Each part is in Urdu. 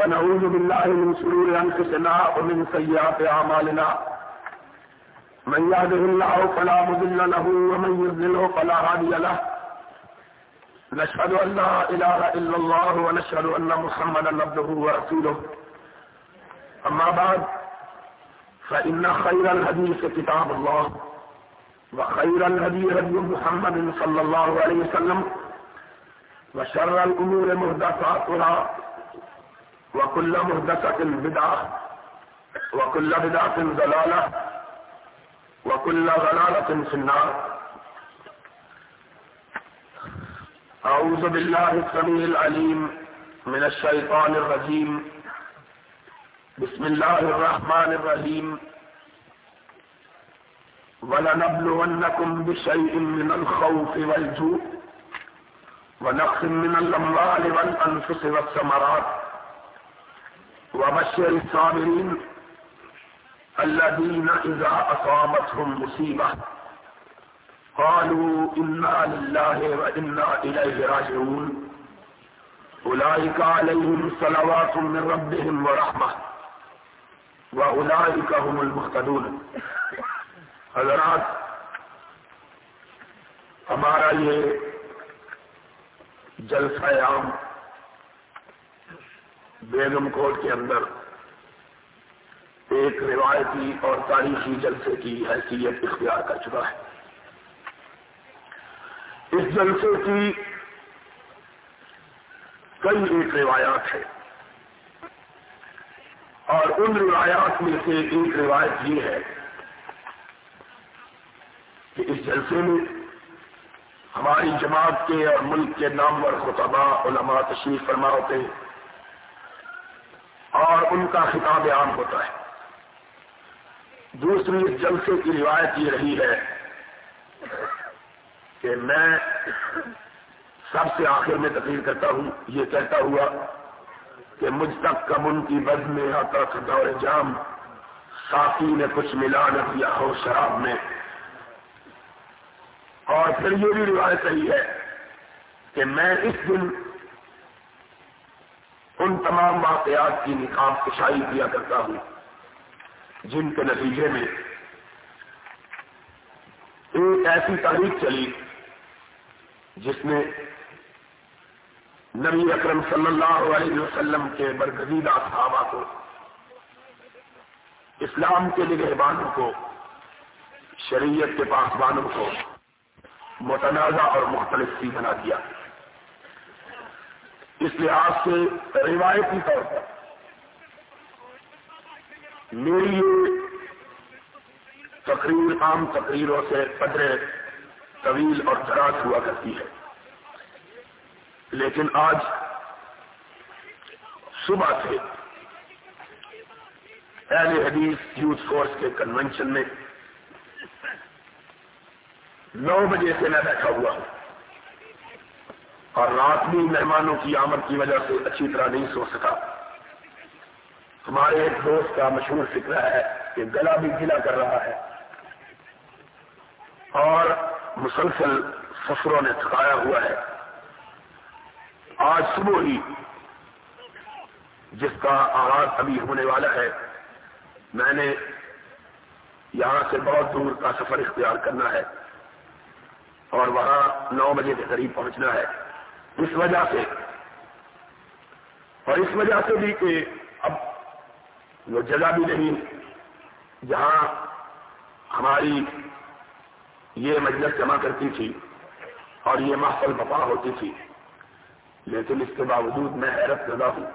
ونعوذ بالله من شرور أنفسنا ومن سيئات أعمالنا. من يهده الله فلا مضل له ومن يضلله فلا هادي له. نشهد أن لا إله إلا الله ونشهد أن محمدا عبده ورسوله. أما بعد، فإن خير الحديث كتاب الله، وخير الهدي هدي محمد صلى الله عليه وسلم، وشر الأمور مهدساتها وكل مهدسة بدعة، وكل بدعة ضلالة، وكل ضلالة في النار. أعوذ بالله السميع العليم من الشيطان الرجيم. بسم الله الرحمن الرحيم. ولنبلونكم بشيء من الخوف والجوع ونقص من الأموال والأنفس والثمرات. وبشر الصابرين الذين إذا أصابتهم مصيبة قالوا إنا لله وإنا إليه راجعون. أولئك عليهم صلوات من ربهم ورحمة وأولئك هم المهتدون. حضرات، ہمارا یہ جلسہ عام بیگم کوٹ کے اندر ایک روایتی اور تاریخی جلسے کی حیثیت اختیار کر چکا ہے۔ اس جلسے کی کئی ایک روایات ہیں۔ اور ان روایات میں سے ایک روایت یہ ہے کہ اس جلسے میں ہماری جماعت کے اور ملک کے نامور خطبہ علماء تشریف فرما ہوتے ہیں۔ اور ان کا خطاب عام ہوتا ہے۔ دوسری اس جلسے کی روایت یہ رہی ہے کہ میں سب سے آخر میں تقریر کرتا ہوں۔ یہ کہتا ہوا کہ مجھ تک کب ان کی بد میں آتا تھا دور جام، ساتھی نے کچھ ملا نہ کیا ہو شراب میں۔ اور پھر یہ بھی روایت رہی ہے کہ میں اس دن ان تمام واقعات کی نکام کشائی کیا کرتا ہوں۔ جن کے نتیجے میں ایک ایسی تاریخ چلی جس میں نبی اکرم صلی اللہ علیہ وسلم کے برگزیدہ صحابہ کو، اسلام کے نگہبانوں کو، شریعت کے پاسبانوں کو متنازع اور مختلف سی بنا دیا۔ اس لحاظ سے روایتی طور پر۔ میری یہ تقریر عام تقریروں سے قدرے طویل اور دراز ہوا کرتی ہے۔ لیکن آج صبح سے اہل حدیث یوتھ فورس کے کنونشن میں نو بجے سے میں بیٹھا ہوا ہوں۔ اور رات بھی مہمانوں کی آمد کی وجہ سے اچھی طرح نہیں سو سکا۔ ہمارے ایک دوست کا مشہور فکر ہے کہ گلا بھی گلا کر رہا ہے۔ اور مسلسل سفروں نے تھکایا ہوا ہے۔ آج صبح ہی جس کا آغاز ابھی ہونے والا ہے، میں نے یہاں سے بہت دور کا سفر اختیار کرنا ہے اور وہاں نو بجے کے قریب پہنچنا ہے۔ اس وجہ سے۔ اور اس وجہ سے بھی کہ اب وہ جگہ بھی نہیں، جہاں ہماری یہ مجلس جمع کرتی تھی اور یہ محفل بپا ہوتی تھی۔ لیکن اس کے باوجود میں حیرت زدہ ہوں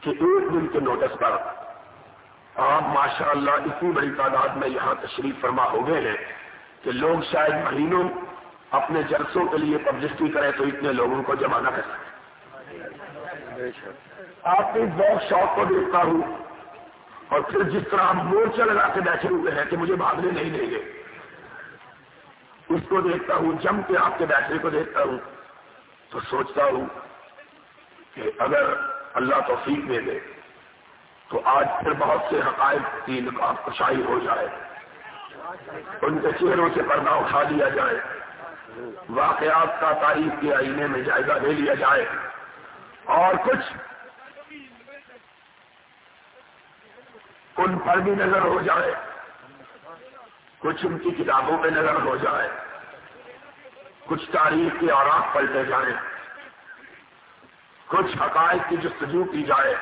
کہ ایک دن کے نوٹس پر آپ ماشاء اللہ اتنی بڑی تعداد میں یہاں تشریف فرما ہو گئے ہیں کہ لوگ شاید مہینوں اپنے جلسوں کے لیے پبلسٹی کرے تو اتنے لوگوں کو جمع نہ کر سکے آپ کے ذوق شوق کو دیکھتا ہوں اور پھر جس طرح آپ مورچہ لگا کے بیٹھے ہوئے ہیں کہ مجھے بھاگنے نہیں دیں گے، اس کو دیکھتا ہوں، جم کے آپ کے بیٹھنے کو دیکھتا ہوں تو سوچتا ہوں کہ اگر اللہ توفیق دے دے تو آج پھر بہت سے حقائق کی نقاب کشائی ہو جائے، ان کے چہروں سے پردہ اٹھا دیا جائے۔ واقعات کا تاریخ کے آئینے میں جائزہ لے لیا جائے۔ اور کچھ ان پر بھی نظر ہو جائے۔ کچھ ان کی کتابوں پہ نظر ہو جائے۔ کچھ تاریخ کے آرام پلٹے جائیں۔ کچھ حقائق کی جستجو کی جائے۔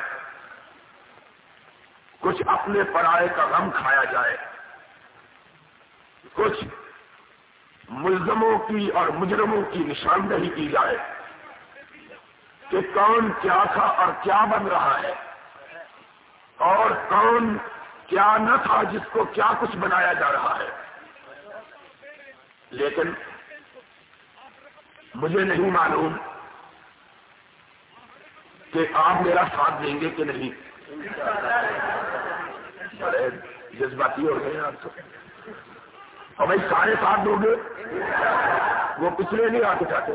کچھ اپنے پرائے کا غم کھایا جائے۔ کچھ ملزموں کی اور مجرموں کی نشاندہی کی جائے کہ کون کیا تھا اور کیا بن رہا ہے اور کون کیا نہ تھا جس کو کیا کچھ بنایا جا رہا ہے۔ لیکن مجھے نہیں معلوم کہ آپ میرا ساتھ دیں گے کہ نہیں۔ بڑے جذباتی ہو گئے آپ تو۔ بھائی سارے ساتھ دو گے۔ وہ پچھلے نہیں آ کے چاہتے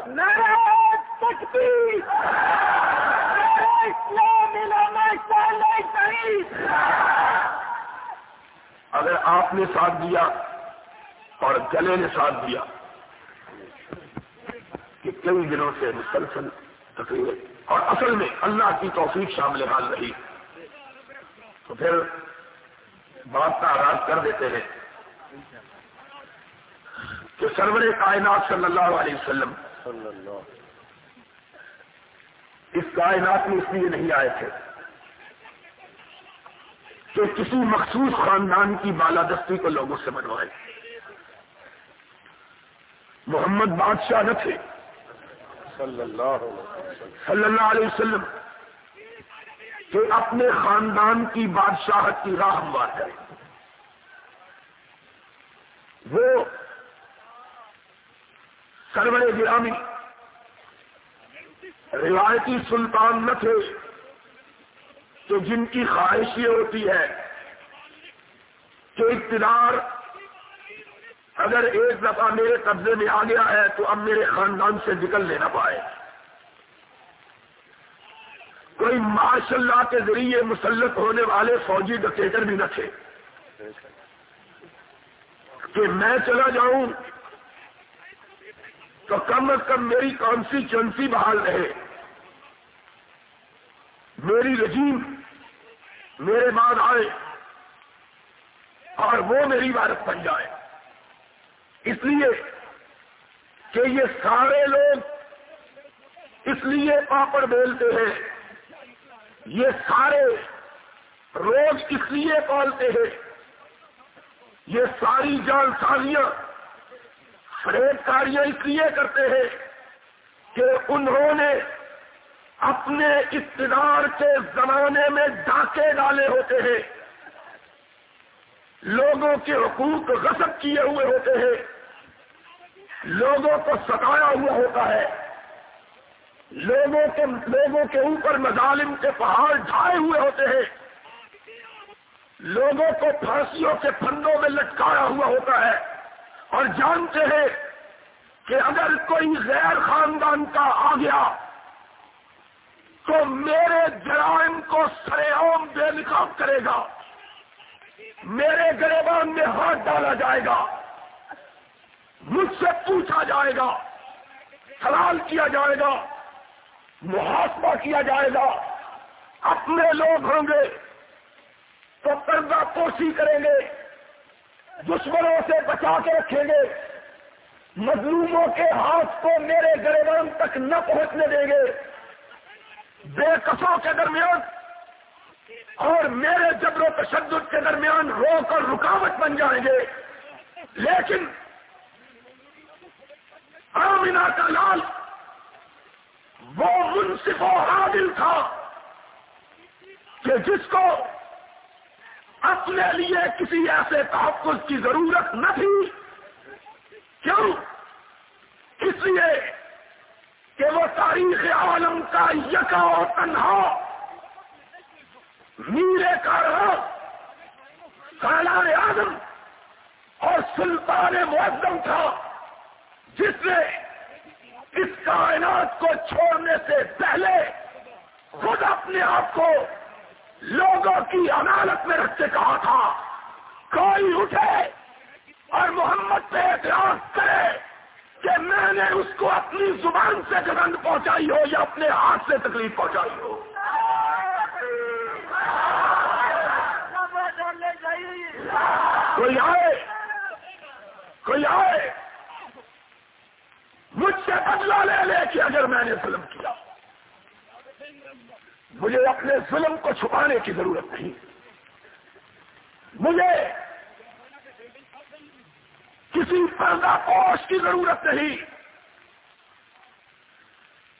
اگر آپ نے ساتھ دیا اور گلے نے ساتھ دیا کہ کئی دنوں سے مسلسل تقریب اور اصل میں اللہ کی توفیق شامل حال رہی۔ تو پھر بات کا آغاز کر دیتے ہیں۔ کہ سرور کائنات صلی اللہ علیہ وسلم اس کائنات میں اس لیے نہیں آئے تھے کہ کسی مخصوص خاندان کی بالادستی کو لوگوں سے بنوائے محمد بادشاہ نہ تھے۔ صلی اللہ علیہ وسلم کہ اپنے خاندان کی بادشاہت کی راہ ہموار کریں۔ وہ سرور گرامی روایتی سلطان نہ تھے تو جن کی خواہش یہ ہوتی ہے کہ اقتدار اگر ایک دفعہ میرے قبضے میں آ گیا ہے تو اب میرے خاندان سے نکل لینا پائے۔ کوئی ماشاء اللہ کے ذریعے مسلط ہونے والے فوجی ڈکیٹر بھی نہ تھے۔ کہ میں چلا جاؤں تو کم از کم میری کانسٹیچوئنسی بحال رہے؟ میری رجیم میرے بعد آئے اور وہ میری عبادت بن جائے۔ اس لیے کہ یہ سارے لوگ اس لیے پاپڑ بیلتے ہیں۔ یہ سارے روز اس لیے پالتے ہیں۔ یہ ساری جان سالیاں فریب کاریاں اس لیے کرتے ہیں کہ انہوں نے اپنے اقتدار کے زمانے میں ڈاکے ڈالے ہوتے ہیں۔ لوگوں کے حقوق غصب کیے ہوئے ہوتے ہیں۔ لوگوں کو ستایا ہوا ہوتا ہے۔ لوگوں کے لوگوں کے اوپر مظالم کے پہاڑ ڈھائے ہوئے ہوتے ہیں۔ لوگوں کو پھانسیوں کے پھندوں میں لٹکایا ہوا ہوتا ہے۔ اور جانتے ہیں کہ اگر کوئی غیر خاندان کا آ گیا تو میرے جرائم کو سرے بے نقاب کرے گا، میرے گریبان میں ہاتھ ڈالا جائے گا، مجھ سے پوچھا جائے گا، سوال کیا جائے گا، محاسبہ کیا جائے گا، اپنے لوگ ہوں گے تو قرضہ پوشی کریں گے۔ دشمنوں سے بچا کے رکھیں گے۔ مظلوموں کے ہاتھ کو میرے گریبان تک نہ پہنچنے دیں گے۔ بے قصوں کے درمیان اور میرے جبر و تشدد کے درمیان روک اور رکاوٹ بن جائیں گے۔ لیکن آمینہ کا لال وہ منصف و عادل تھا کہ جس کو اپنے لیے کسی ایسے تحفظ کی ضرورت نہ تھی۔ کیوں؟ اس لیے؟ کہ وہ تاریخ عالم کا یکا و تنہا میرے کا رہا سالار اعظم اور سلطان معظم تھا، جس نے اس کائنات کو چھوڑنے سے پہلے خود اپنے آپ کو لوگوں کی عدالت میں رکھ کے کہا تھا، کوئی اٹھے اور محمد پہ اعتراض کرے کہ میں نے اس کو اپنی زبان سے گرند پہنچائی ہو یا اپنے ہاتھ سے تکلیف پہنچائی ہو۔ کوئی آئے؟ کوئی آئے؟ مجھ سے بدلا لے لے کہ اگر میں نے ظلم کیا۔ مجھے اپنے ظلم کو چھپانے کی ضرورت نہیں۔ مجھے کسی پردہ پوش کی ضرورت نہیں۔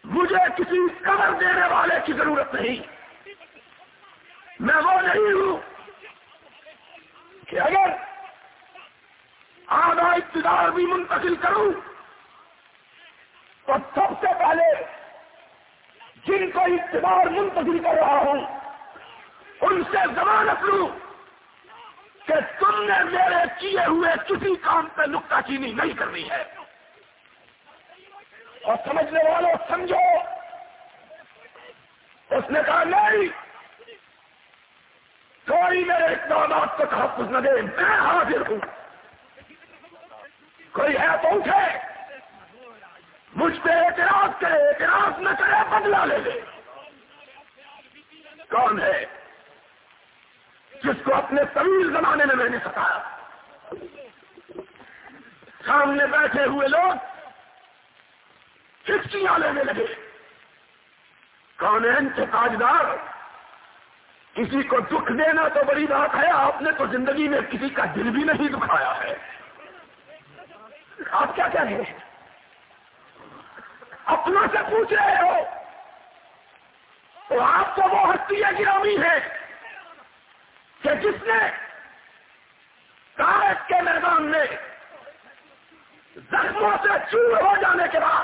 مجھے کسی قبر دینے والے کی ضرورت نہیں۔ میں وہ نہیں ہوں کہ اگر آدھا اقتدار بھی منتقل کروں تو سب سے پہلے جن کو اقتدار منتقل کر رہا ہوں۔ ان سے ضمانت لوں کہ تم نے میرے کیے ہوئے کسی کام پہ نکتا چینی نہیں کرنی ہے۔ اور سمجھنے والوں سمجھو۔ اس نے کہا، نہیں، کوئی میرے اقدامات کو تحفظ نہ دے، میں حاضر ہوں۔ کوئی ہے تو اٹھے۔ مجھ پہ اعتراض کرے، اعتراض نہ کرے بدلا لے لے۔ کون ہے جس کو اپنے طویل زمانے میں میں نے ستایا سامنے بیٹھے ہوئے لوگ ہچکیاں لینے لگے۔ کونین کے تاجدار؟ کسی کو دکھ دینا تو بڑی بات ہے، آپ نے تو زندگی میں کسی کا دل بھی نہیں دکھایا ہے۔ آپ کیا کہہ رہے ہیں؟ اپنا سے پوچھ رہے ہو۔ تو آپ کو وہ ہستی گرامی ہے کہ جس نے کاغذ کے میدان میں زخموں سے چور ہو جانے کے بعد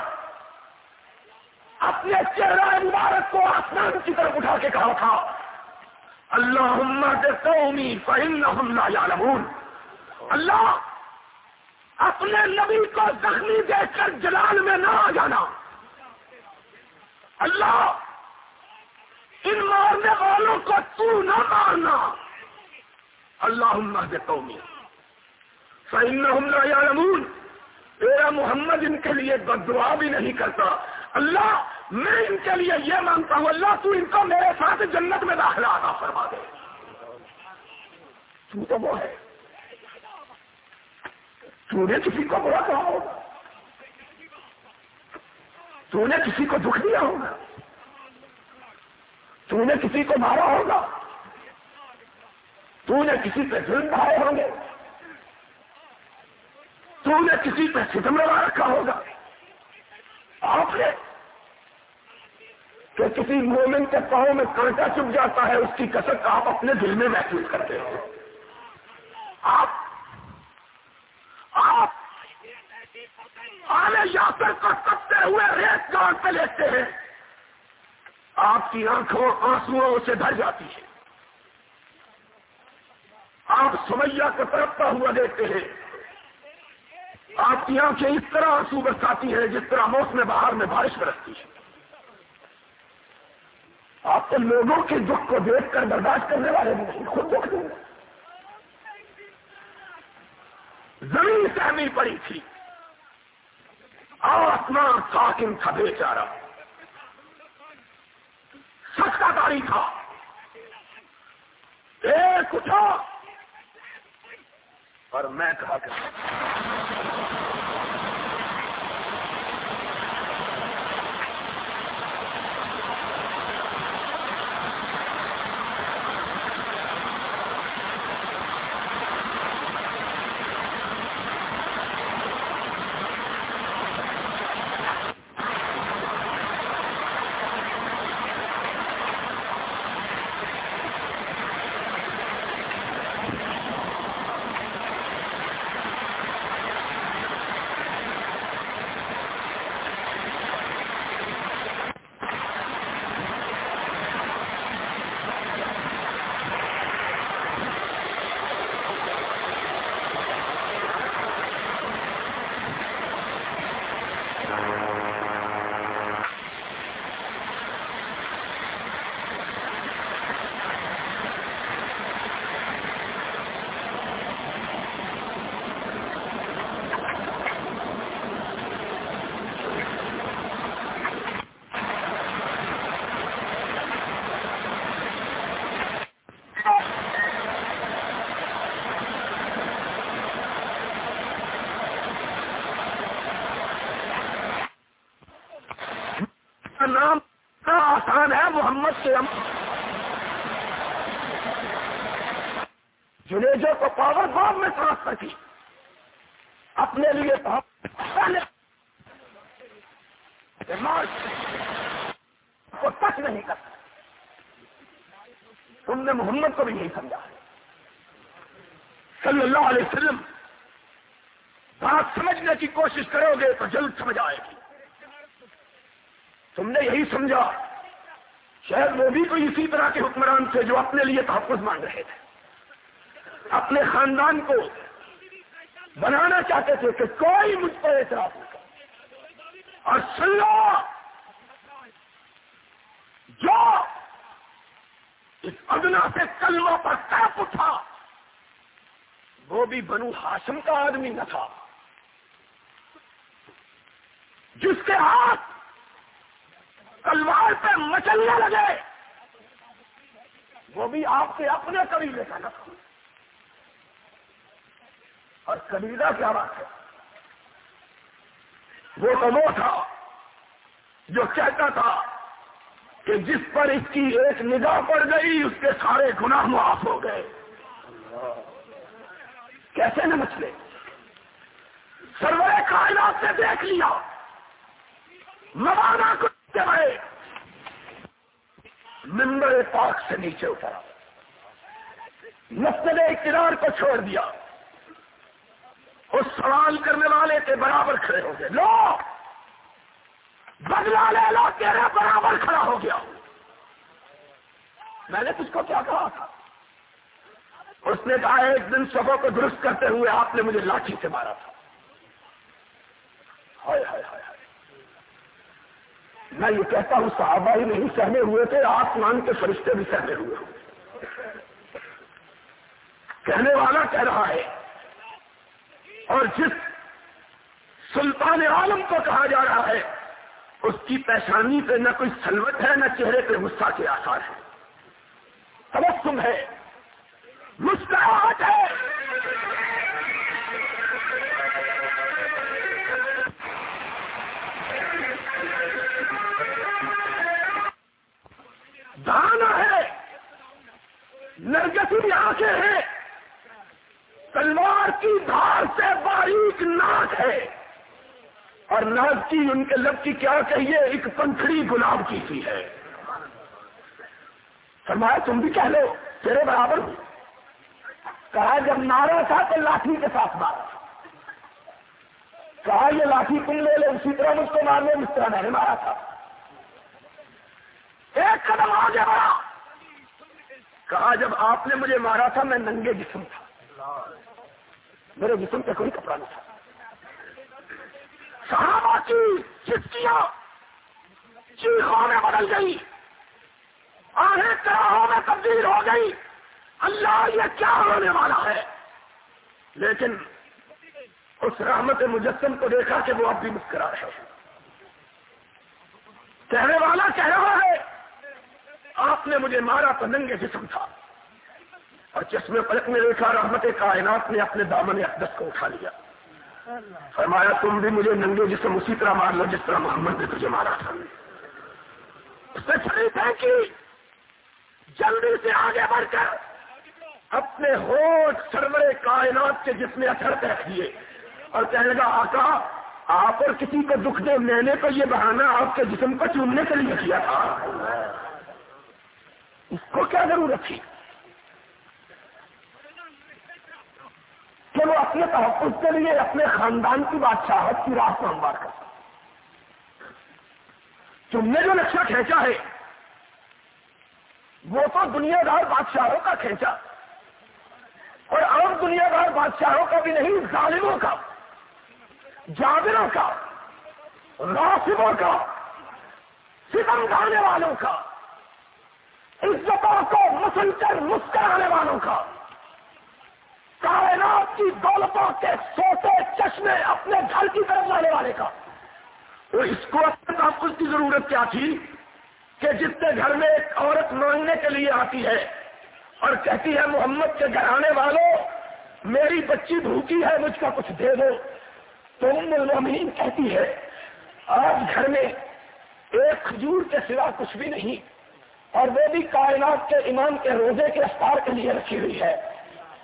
اپنے چہرہ مبارک کو آسمان کی طرف اٹھا کے کہا تھا اللہ کے قومی فہم یا اللہ، اپنے نبی کو زخمی دے کر جلال میں نہ آ جانا۔ اللہ، ان مارنے والوں کو تو نہ مارنا اللہ کے قومی فہم یا نمون میرا محمد ان کے لیے بدعا بھی نہیں کرتا۔ اللہ، میں ان کے لیے یہ مانتا ہوں، اللہ، تو ان کو میرے ساتھ جنت میں داخلہ آنا فرما دے۔ تو تو وہ ہے۔ تو نے کسی کو برا کہا ہوگا۔ تو نے کسی کو دکھ دیا ہوگا؟ تو نے کسی کو مارا ہوگا؟ تو نے کسی پہ ظلم ڈھائے ہوں گے؟ تو نے کسی پہ ستم لگا رکھا ہوگا؟ آپ نے؟ کہ کسی مومن کے پاؤں میں کانٹا چپ جاتا ہے، اس کی کسک آپ اپنے دل میں محسوس کرتے ہو۔ آپ آپ آنے یاتر کو کپتے ہوئے ریت گان پہ لیتے ہیں۔ آپ کی آنکھوں آنسو سے بھر جاتی ہے۔ آپ سمیا کو ترپتا ہوا دیکھتے ہیں۔ آپ کی آنکھیں اس طرح آنسو برساتی ہیں جس طرح موسم باہر میں بارش برستی ہے۔ آپ تو لوگوں کے دکھ کو دیکھ کر برداشت کرنے والے نہیں، خود دکھ دیں زمین سہمی پڑی تھی۔ آسمان ساکن تھا بے چارا سچ داری تھا۔ ایک اٹھا۔ اور میں کہا کہ اپنے لیے تحفظ مانگ رہے تھے۔ اپنے خاندان کو بنانا چاہتے تھے کہ کوئی مجھ پر اعتراف نہیں اور سلو جو اس ادنا سے کلمہ پر کاپ اٹھا، وہ بھی بنو ہاشم کا آدمی نہ تھا۔ جس کے ہاتھ تلوار پہ مچلنے لگے۔ وہ بھی آپ کے اپنے قبیلے کا نہ اور قبیلہ کیا بات ہے؟ وہ تو وہ تھا جو کہتا تھا کہ جس پر اس کی ایک نگاہ پڑ گئی، اس کے سارے گناہ معاف ہو گئے۔ کیسے نہ مچلے سروے کائنات سے دیکھ لیا۔ موانا کو ممبر پاک سے نیچے اترا۔ مسجد اقتدار کو چھوڑ دیا۔ اس سوال کرنے والے کے برابر کھڑے ہو گئے۔ لو! بدلا لے لو تیرے برابر کھڑا ہو گیا۔ میں نے تجھ کو کیا کہا تھا؟ اس نے کہا، ایک دن سبوں کو درست کرتے ہوئے آپ نے مجھے لاٹھی سے مارا تھا۔ ہائے ہائے ہائے۔ میں یہ کہتا ہوں، صحابہ ہی نہیں سہمے ہوئے تھے، آسمان کے فرشتے بھی سہمے ہوئے ہوئے کہنے والا کہہ رہا ہے، اور جس سلطان عالم کو کہا جا رہا ہے، اس کی پیشانی پہ نہ کوئی سلوت ہے، نہ چہرے پہ غصہ کے آسار ہے تبسم ہے مسکراہٹ ہے۔ دانا ہے۔ نرگسی آنکھیں ہیں۔ تلوار کی دھار سے باریک ناک ہے۔ اور ناک کی ان کے لب کی کیا کہیے، ایک پنکھڑی گلاب کی سی ہے۔ فرمایا، تم بھی کہہ لو، تیرے برابر ہوں۔ کہا، جب نارا تھا تو لاٹھی کے ساتھ مارا کہا، یہ لاٹھی تم لے لو، اسی طرح مجھ کو مار لو اس طرح میں نے مارا تھا۔ ایک قدم آگے بڑھا۔ کہا، جب آپ نے مجھے مارا تھا، میں ننگے جسم تھا۔ میرے جسم پہ کوئی کپڑا نہیں تھا۔ صحابہ کی چٹکیاں چیخوں میں بدل گئی آہیں کراہوں میں تبدیل ہو گئی اللہ، یہ کیا ہونے والا ہے؟ لیکن اس رحمت مجسم کو دیکھا کہ وہ اب بھی مسکرا رہے ہیں۔ کہنے والا کہہ رہا ہے آپ نے مجھے مارا تو ننگے جسم تھا۔ اور چشمے پلک میں دیکھا رحمت کائنات نے اپنے دامن اقدس کو اٹھا لیا۔ فرمایا، تم بھی مجھے ننگے جسم اسی طرح مار لو جس طرح محمد نے تجھے مارا تھا۔ اس سے چھڑی ہے کہ جلدی سے آگے بڑھ کر اپنے ہوٹ سرور کائنات کے جس میں اثر رکھ دیے اور کہنے لگا، آقا، آپ اور کسی کو دکھ دے میں نے تو یہ بہانا آپ کے جسم کو چوننے کے لیے کیا تھا۔ اس کو کیا ضرورت تھی؟ کہ وہ اپنے تحفظ کے لیے اپنے خاندان کی بادشاہت کی راہ ہموار کر تم نے جو نقشہ کھینچا ہے، وہ تو دنیا دار بادشاہوں کا کھینچا۔ اور عام دنیا دار بادشاہوں کا بھی نہیں، ظالموں کا، جابروں کا راسبوں کا ستم گانے والوں کا۔ عزتوں کو مسلسل مسکرانے والوں کا۔ کائنات کی دولتوں کے سوتے چشمے اپنے گھر کی طرف لانے والے کا۔ تو اس کو اپنے تحفظ کی ضرورت کیا تھی کہ جس کے گھر میں ایک عورت مانگنے کے لیے آتی ہے اور کہتی ہے، محمد کے گھرانے والوں، میری بچی بھوکی ہے، مجھ کا کچھ دے دو۔ تو ام المین کہتی ہے آج گھر میں ایک کھجور کے سوا کچھ بھی نہیں اور وہ بھی کائنات کے امام کے روزے کے افطار کے لیے رکھی ہوئی ہے۔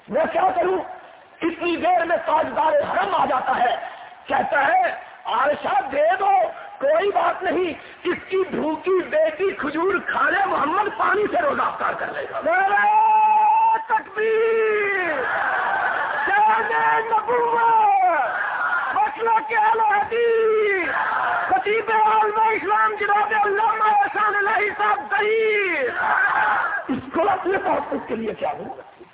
میں کیا کروں؟ اتنی دیر میں تاجدار حرم آ جاتا ہے۔ کہتا ہے، عائشہ دے دو، کوئی بات نہیں، اس کی بھوکی بیٹی کھجور کھانے محمد پانی سے روزہ افطار کر لے گا۔ تکبیر! مسئلہ کیا خطیب عالم اسلام جناب علامہ احسان علیہ صاحب دہی۔ اس کو اپنے تحفظ کے لیے کیا ضرورت تھی؟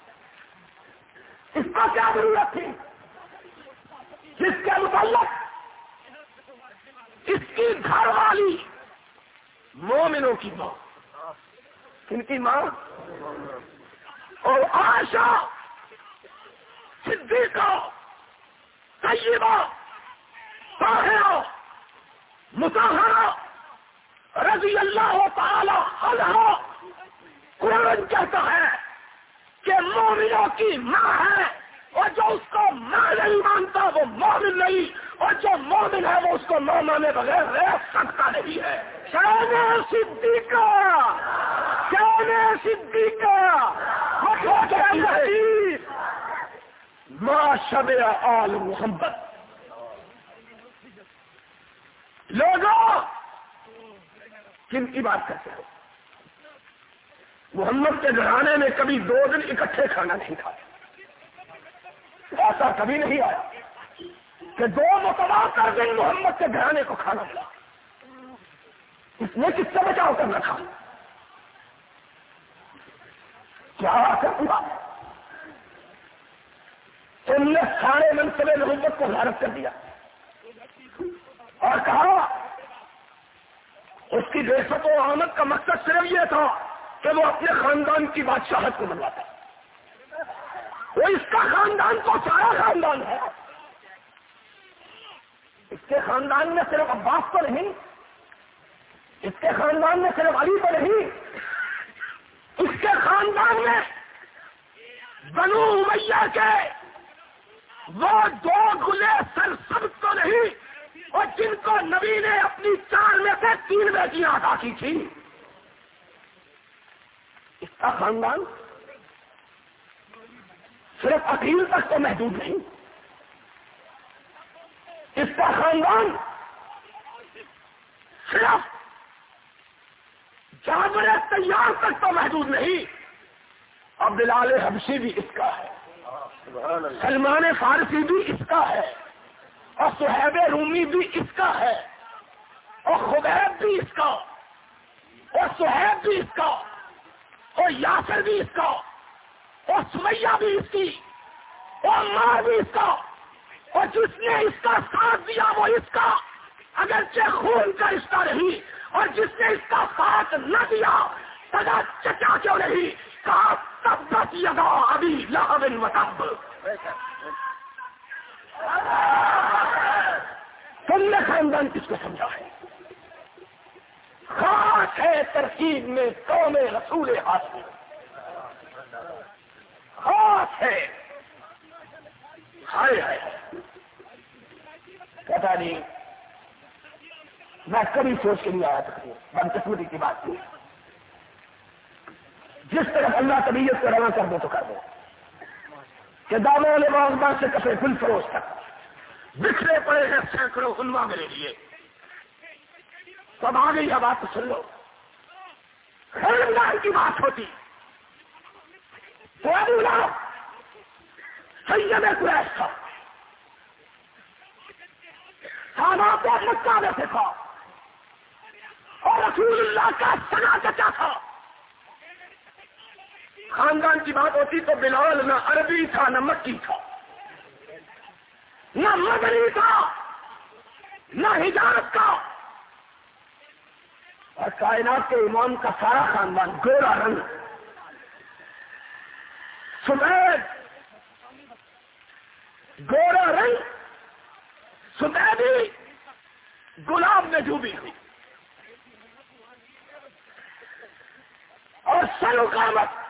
اس کا کیا ضرورت تھی؟ جس کے متعلق اس کی گھر والی مومنوں کی ماں کن کی ماں اور آشا صدیقہ طیبہ طاہرہ مظاہرہ رضی اللہ تعالی عنہ قرآن کہتا ہے کہ مومنوں کی ماں ہے اور جو اس کو ماں نہیں مانتا وہ مومن نہیں، اور جو مومن ہے وہ اس کو ماں مانے بغیر رہ سکتا نہیں ہے۔ شان صدیقہ شان صدیقہ۔ ماں شب آل محمد۔ لوگوں! کن کی بات کرتے ہو؟ محمد کے گھرانے میں کبھی دو دن اکٹھے کھانا نہیں کھاتے ایسا کبھی نہیں آیا کہ دو متبادر دن محمد کے گھرانے کو کھانا ملا۔ اس نے کس سے بچاؤ کر رکھا کیا ہوا تم نے سارے منصب محمد کو غارت کر دیا۔ اور کہا، اس کی ریست و آمد کا مقصد صرف یہ تھا کہ وہ اپنے خاندان کی بادشاہت کو منواتا وہ اس کا خاندان تو سارا خاندان ہے۔ اس کے خاندان میں صرف عباس تو نہیں، اس کے خاندان میں صرف علی تو نہیں، اس کے خاندان میں بنو امیہ کے وہ دو گلے سر سب تو نہیں۔ اور جن کو نبی نے اپنی چار میں سے تین بیٹیاں ادا کی تھی، اس کا خاندان صرف اکیل تک تو محدود نہیں، اس کا خاندان صرف جانور تیار تک تو محدود نہیں، اور بلال حبشی بھی اس کا ہے، سلمان فارسی بھی اس کا ہے۔ اور سہیب رومی بھی اس کا ہے، اور خبیب بھی اس کا، اور سہیب بھی اس کا، اور یاسر بھی اس کا، اور سمیا بھی اس کی، اور ماں بھی اس کا، اور جس نے اس کا ساتھ دیا وہ اس کا، اگرچہ خون کا رشتہ نہیں، اور جس نے اس کا ساتھ نہ دیا سدا چچا کیوں نہیں؟ کہا، تب بس لگا ابھی لاہن متب تم نے خاندان کس کو سمجھا ہے خاص ہے ترکیب میں قوم رسول حاصل۔ خاص ہے۔ ہائے ہائے۔ پتا نہیں، میں کبھی سوچ کے نہیں آیا تھا بدقسمتی کی بات۔ تھی جس طرح اللہ طبیعت کو رواں کر دو تو کر دو کہ داموں باغبان سے کپڑے فل فروش تک بکھرے پڑے ہیں، سینکڑوں خنوا میرے لیے۔ تو اب آ گئی ہے بات سن لو۔ خیر کی بات ہوتی۔ سید قریش تھا۔ سانا کو مکہ میں سے تھا۔ اور رسول اللہ کا سنا چچا تھا۔ خاندان کی بات ہوتی تو بلال نہ عربی تھا، نہ مکی تھا۔ نہ مدنی تھا، نہ ہجارت کا اور کائنات کے امام کا سارا خاندان گورا رنگ۔ سفید گورا رنگ سفیدی گلاب میں ڈوبی ہوئی۔ اور سلوکامت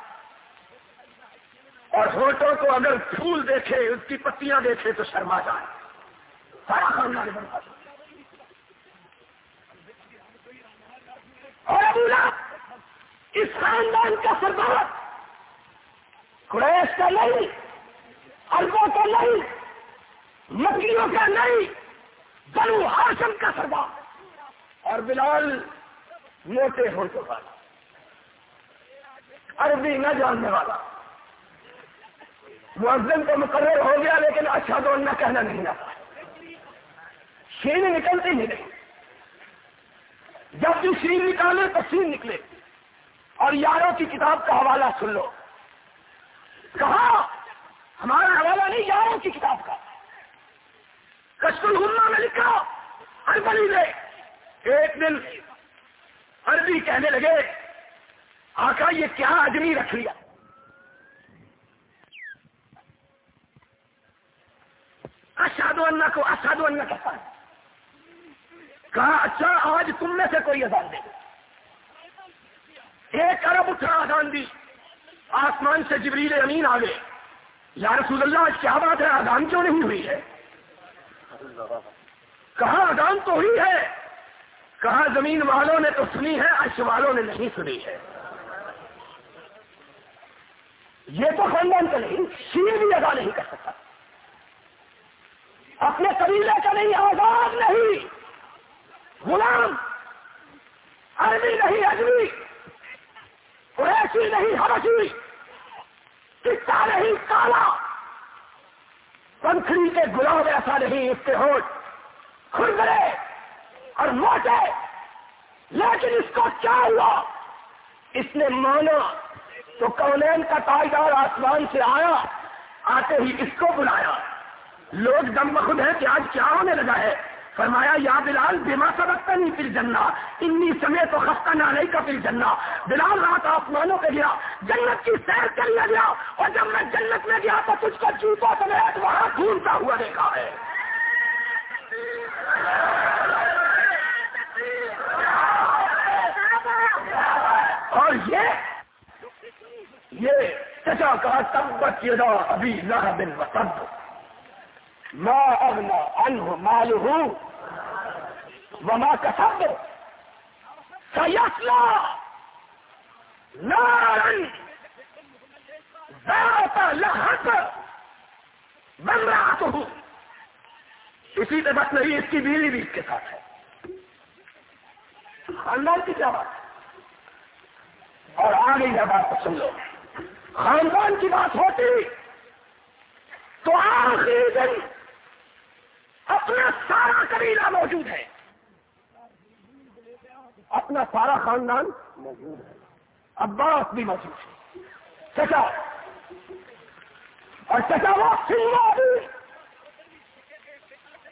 اور ہوٹوں کو اگر پھول دیکھے، اس کی پتیاں دیکھے تو شرما جائے۔ سارا خاندان بنتا اور ابو لہب، اس خاندان کا سردار۔ قریش کا نہیں اربوں کا نہیں مکلیوں کا نہیں، بنو ہاشم کا سردار۔ اور بلال موٹے ہونے والا۔ عربی نہ جاننے والا۔ معذم تو مقرر ہو گیا لیکن اچھا تو نہ کہنا نہیں آتا شین نکلتی ہی نہیں۔ جب بھی شین نکالے تو سین نکلے۔ اور یاروں کی کتاب کا حوالہ سن لو۔ کہا، ہمارا حوالہ نہیں، یاروں کی کتاب کا۔ کشت الحما میں لکھا اربلی نے ایک دن عربی کہنے لگے، آقا یہ کیا آدمی رکھ لیا؟ اشادو اللہ کو اشادو اللہ کہتا ہے کہا اچھا آج تم میں سے کوئی اذان دے۔ ایک ارب اٹھا اذان دی۔ آسمان سے جبریل امین آ گئے یا رسول اللہ، آج کیا بات ہے؟ اذان کیوں نہیں ہوئی ہے؟ کہا، اذان تو ہوئی ہے۔ کہا، زمین والوں نے تو سنی ہے، عرش والوں نے نہیں سنی ہے۔ یہ تو خاندان کا نہیں شیر بھی ادا نہیں کر سکتا۔ اپنے قبیلے کا نہیں، آزاد نہیں۔ غلام، عربی نہیں اجمی قریشی نہیں، حبشی۔ کتا نہیں، کالا۔ پنکھڑی کے گلاب ایسا نہیں، اس کے ہوٹ۔ کھلے اور موٹے۔ لیکن اس کو کیا ہوا؟ اس نے مانا تو کونین کا تاجدار آسمان سے آیا، آتے ہی اس کو بلایا۔ لوگ دم بخود ہیں کہ آج کیا ہونے لگا ہے؟ فرمایا، یا بلال بیما سبقتا نہیں پھر جننا انی سمے تو خستہ نہ نہیں کا پھر جننا بلال، رات آسمانوں پہ گیا، جنت کی سیر کر لیا گیا، اور جب میں جنت میں گیا تو تجھ کو چوپا سمیت وہاں گھومتا ہوا دیکھا ہے۔ اور یہ یہ چچا کا تبت یدا ابھی نہ بن وسب ما اغنا عنہ مالہ وما کسب سیسلا نارن ذات لہت بن رہا اسی پہ بس نہیں، اس کی بیوی بھی اس کے ساتھ ہے۔ خاندان کی کیا بات ہے؟ اور آگے یہ بات تو سن لو۔ خاندان کی بات ہوتی تو آخری دن اپنا سارا قبیلہ موجود ہے۔ اپنا سارا خاندان موجود ہے۔ عباس بھی موجود ہے۔ چچا۔ اور چچا وہ سنگا بھی۔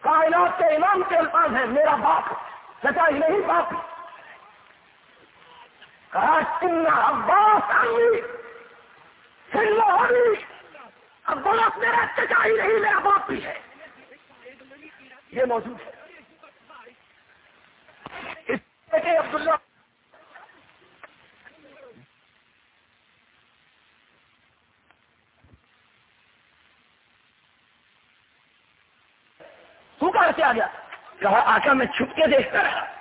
کائنات کے امام کے الفاظ ہیں، میرا باپ۔ چچا ہی نہیں، باپ۔ کہا عباس آئی سنگا عباس میرا چچا ہی نہیں، میرا باپ بھی ہے۔ یہ موجود ہے۔ اس بیٹے عبداللہ تو کہاں سے آ گیا؟ کہا آقا میں چھپ کے دیکھتا رہا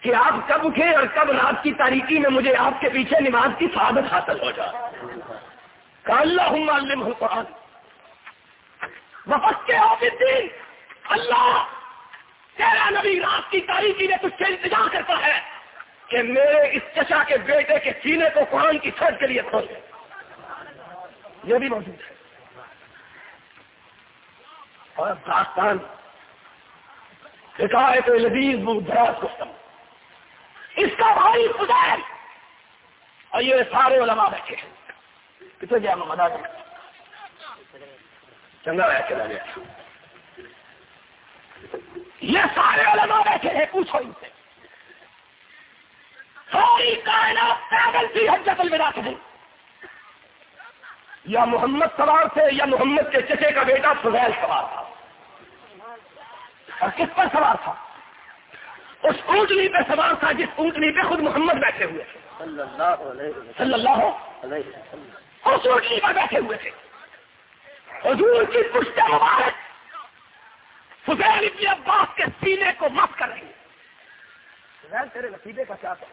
کہ آپ کب اٹھے اور کب رات کی تاریخی میں مجھے آپ کے پیچھے نماز کی سعادت حاصل ہو جائے۔ کہ اللہ معلم قرآن وفق کے آفس دین اللہ! تیرا نبی رات کی تاریخی میں تجھ سے انتظار کرتا ہے کہ میرے اس چچا کے بیٹے کے سینے کو قرآن کی سرد کے لیے کھول دے۔ یہ بھی موجود ہے۔ اور داستان۔ حکایت لذیذ دراز کو اس کا بھائی خدائر اور یہ سارے علماء بیٹھے ہیں۔ کتنے گیا مدا چنگا رہ چلا گیا یہ سارے علماء بیٹھے ہیں پوچھو ان سے۔ ساری کائنات پیدل تھی حجت الوداع سے یا محمد سوار تھے یا محمد کے چچے کا بیٹا سہیل سوار تھا۔ اور کس پر سوار تھا؟ اس اونٹنی پہ سوار تھا جس اونٹنی پہ خود محمد بیٹھے ہوئے تھے۔ صلی اللہ اس اونٹنی پر بیٹھے ہوئے تھے۔ حضور کی پشت مبارک فضیل ابن عباس کے سینے کو مت کر رہی ہے۔ تیرے نصیبے کا کیا تھا؟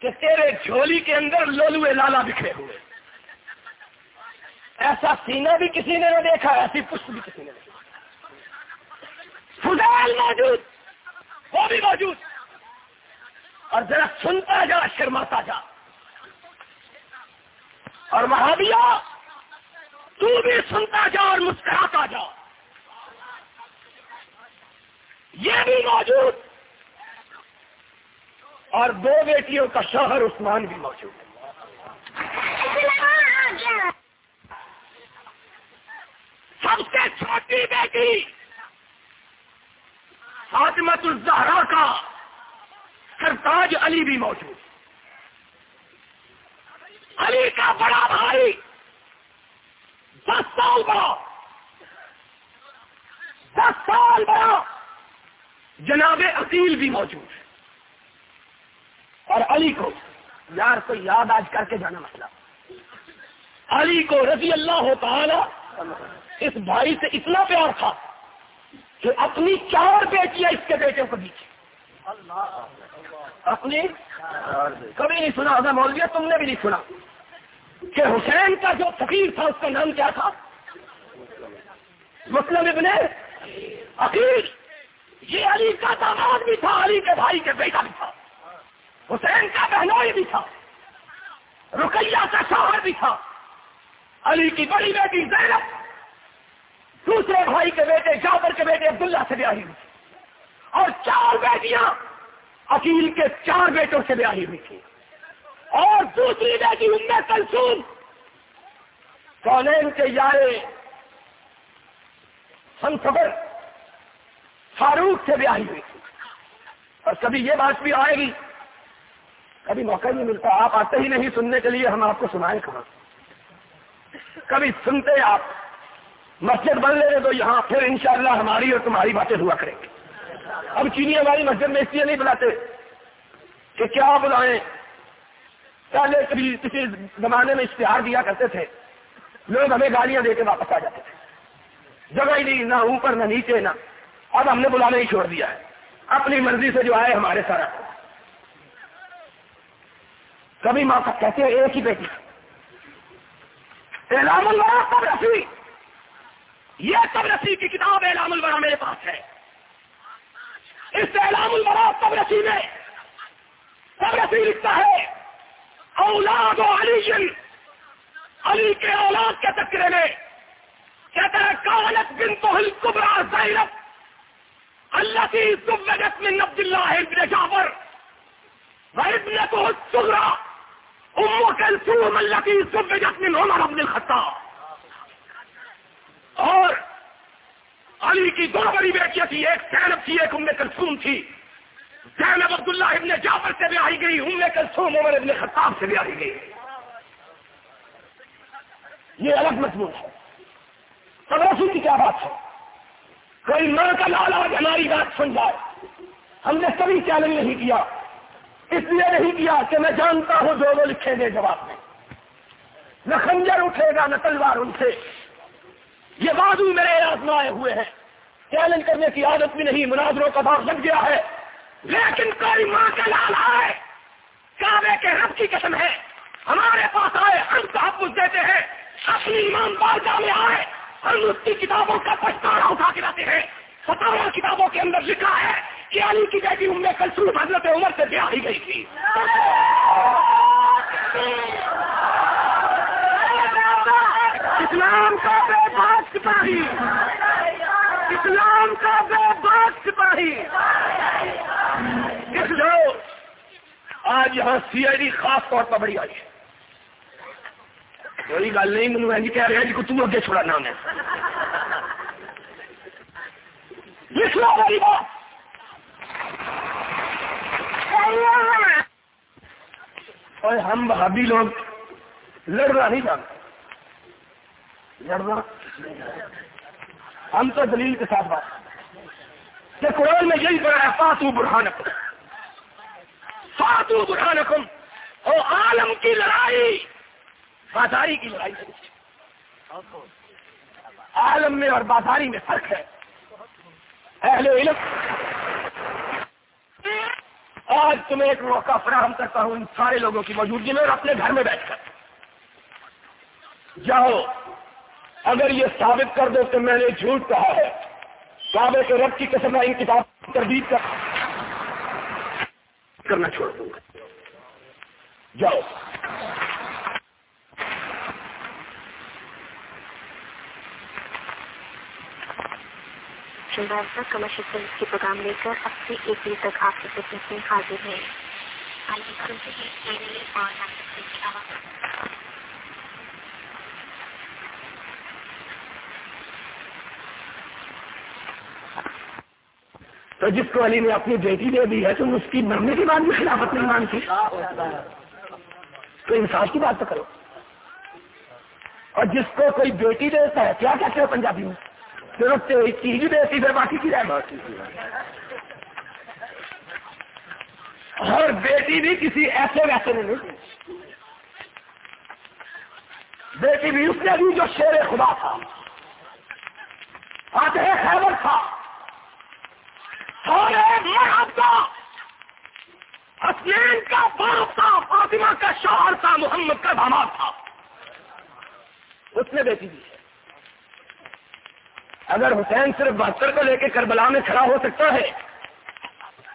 کہ تیرے جھولی کے اندر لولو لالا بکھرے ہوئے۔ ایسا سینہ بھی کسی نے نہ دیکھا، ایسی پشت بھی کسی نے نہیں فضال موجود، وہ بھی موجود۔ اور ذرا سنتا جا، شرماتا جا۔ اور وہاں بھی تو بھی سنتا جا اور مسکراتا جا۔ یہ بھی موجود اور دو بیٹیوں کا شوہر عثمان بھی موجود ہے۔ سب سے چھوٹی بیٹی فاطمت الزہرا کا سرتاج علی بھی موجود علی کا بڑا بھائی دس سال بڑا۔ دس سال بڑا۔ جناب عقیل بھی موجود ہے اور علی کو یار کو یاد آج کر کے جانا مسئلہ۔ علی کو رضی اللہ تعالی اس بھائی سے اتنا پیار تھا کہ اپنی چار بیٹیاں اس کے بیٹے کو دی اپنی؟ کبھی نہیں سنا ہوگا مولویا تم نے بھی نہیں سنا کہ حسین کا جو فقیر تھا، اس کا نام کیا تھا؟ مسلم ابن عقیل۔ یہ علی کا داماد بھی تھا، علی کے بھائی کے بیٹا بھی تھا۔ حسین کا بہنوئی بھی تھا۔ رکیہ کا شوہر بھی تھا۔ علی کی بڑی بیٹی زینب، دوسرے بھائی کے بیٹے جابر کے بیٹے عبداللہ سے بیاہی ہوئی اور چار بیٹیاں عقیل کے چار بیٹوں سے بیاہی ہوئی تھی۔ اور دوسری بیٹی ان میں کلسوم کالین کے یارے، ہم خبر فاروق سے بیاہی ہوئی تھی۔ اور کبھی یہ بات بھی آئے گی، کبھی موقع نہیں ملتا۔ آپ آتے ہی نہیں سننے کے لیے، ہم آپ کو سنائیں کہاں؟ کبھی سنتے آپ، مسجد بن لے تو یہاں پھر انشاءاللہ ہماری اور تمہاری باتیں ہوا کریں گے۔ اب چینی ہماری مسجد میں اس لیے نہیں بلاتے کہ کیا بلائیں۔ پہلے کبھی کسی زمانے میں اشتہار دیا کرتے تھے۔ لوگ ہمیں گالیاں دے کے واپس آ جاتے تھے۔ جگہ ہی نہیں، نہ اوپر، نہ نیچے، نہ اب ہم نے بلانا ہی چھوڑ دیا ہے۔ اپنی مرضی سے جو آئے ہمارے سارا۔ کبھی ماں کا کہتے ہیں، ایک ہی بیٹی۔ اعلام الورا سب رسی۔ یہ سب رسی کی کتاب اعلام الورا میرے پاس ہے۔ اس اعلام الورا سب رسی میں سب رسی لکھتا ہے، اولاد و علی علی کے اولاد کے چکرے میں کہتا ہے کالت بن تو کبرا زینب۔ اللہ کی من عبد اللہ ابن جعفر۔ وابنته الصغرى ام كلثوم التي سبجت من عمر بن الخطاب۔ اور علی کی دو بڑی بیٹیاں تھی ایک زینب تھی، ایک ام کلثوم تھی۔ زینب عبداللہ ابن جعفر سے بھی آئی گئی، ام کلثوم عمر ابن خطاب سے بھی آئی گئی۔ یہ الگ مضمون ہے۔ رسول کی کیا بات ہے؟ کوئی ماں کا لالا ہماری بات سن جائے۔ ہم نے کبھی چیلنج نہیں کیا۔ اس لیے نہیں کیا کہ میں جانتا ہوں جو وہ لکھیں گے جواب میں۔ نہ خنجر اٹھے گا، نہ تلوار ان سے یہ بازو میرے آزمائے ہوئے ہیں۔ چیلنج کرنے کی عادت بھی نہیں، مناظروں کا بھاگ لگ گیا ہے۔ لیکن کوئی ماں کا لالا ہے۔ کعبے کے رب کی قسم ہے۔ ہمارے پاس آئے۔ اس کی کتابوں کا پچھتانا اٹھا کے رہتے ہیں۔ ستارہ کتابوں کے اندر لکھا ہے کہ علی کی بیٹی ام کلسوم حضرت عمر سے بیاہ ہی گئی تھی۔ اسلام کا بے باغ سپاہی۔ اسلام کا بے باغ سپاہی۔ اس لیے آج یہاں سی آئی ڈی خاص طور پر بڑی آئی ہے۔ کوئی گل نہیں مجھے کہہ رہے جی کو تم اگے چھوڑا نام اور ہم بھابی لوگ لڑنا نہیں جانتے۔ لڑنا؟ ہم تو دلیل کے ساتھ بات۔ کہ قرآن میں یہی بڑا ہے، فاتو برہانکم۔ فاتو برہانکم۔ او عالم کی لڑائی۔ بازاری کی لڑائی عالم میں اور بازاری میں فرق ہے۔ اہل علم، آج تمہیں ایک موقع فراہم کرتا ہوں ان سارے لوگوں کی موجودگی میں اور اپنے گھر میں بیٹھ کر۔ جاؤ، اگر یہ ثابت کر دو کہ میں نے جھوٹ کہا ہے، کعبے کے رب کی قسم میں ان کتاب تردید کرنا چھوڑ دوں گا۔ جاؤ۔ شہبازہ کمرشل فلم کے پروگرام لے کر اب سے ایک بجے تک آپ کے خدمت میں حاضر ہے تو جس کو علی نے اپنی بیٹی دے دی ہے تو اس کی مرنے کی بات بھی خلافت نہیں مانتی؟ تو انصاف کی بات تو کرو۔ اور جس کو کوئی بیٹی دیتا ہے، کیا کہتے ہو پنجابی میں صرف چیز دیتی پھر باقی کی رہے اور بیٹی بھی کسی ایسے ویسے میں نہیں۔ بیٹی بھی اس نے بھی جو شیر خدا تھا۔ آتے خیبر تھا۔ مرد کا حسین کا باپ تھا، فاطمہ کا شوہر تھا، محمد کا داماد تھا۔ اس نے بیٹی دی۔ اگر حسین صرف بہتر کو لے کے کربلا میں کھڑا ہو سکتا ہے،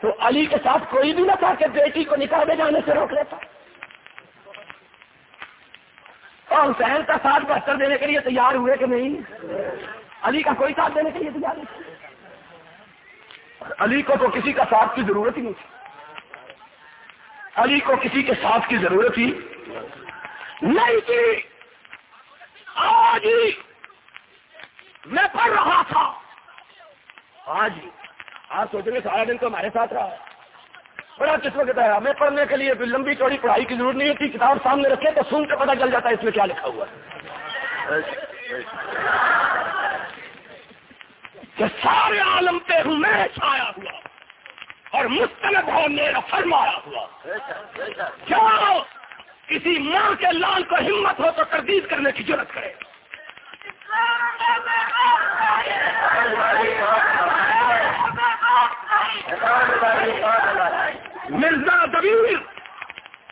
تو علی کے ساتھ کوئی بھی نہ تھا کہ بیٹی کو نکاح میں جانے سے روک لیتا۔ اور حسین کا ساتھ بہتر دینے کے لیے تیار ہوئے کہ نہیں؟ علی کا کوئی ساتھ دینے کے لیے تیار نہیں۔ علی کو تو کسی کا ساتھ کی ضرورت ہی نہیں تھی۔ علی کو کسی کے ساتھ کی ضرورت ہی نہیں تھی۔ آج میں پڑھ رہا تھا۔ ہاں جی، آج آج سوچ رہے سارا دن تو ہمارے ساتھ رہا ہے۔ بڑا قسمت ہے۔ ہمیں پڑھنے کے لیے لمبی چوڑی پڑھائی کی ضرورت نہیں ہوتی، کتاب سامنے رکھے تو سن کے پتہ چل جاتا ہے اس میں کیا لکھا ہوا ہے۔ کہ سارے عالم پہ ہوں میں چھایا ہوا، اور مستند ہو، میرا فرمایا ہوا۔ کیا کسی ماں کے لال کو ہمت ہو تو تردید کرنے کی ضرورت کرے؟ مرزا دبیر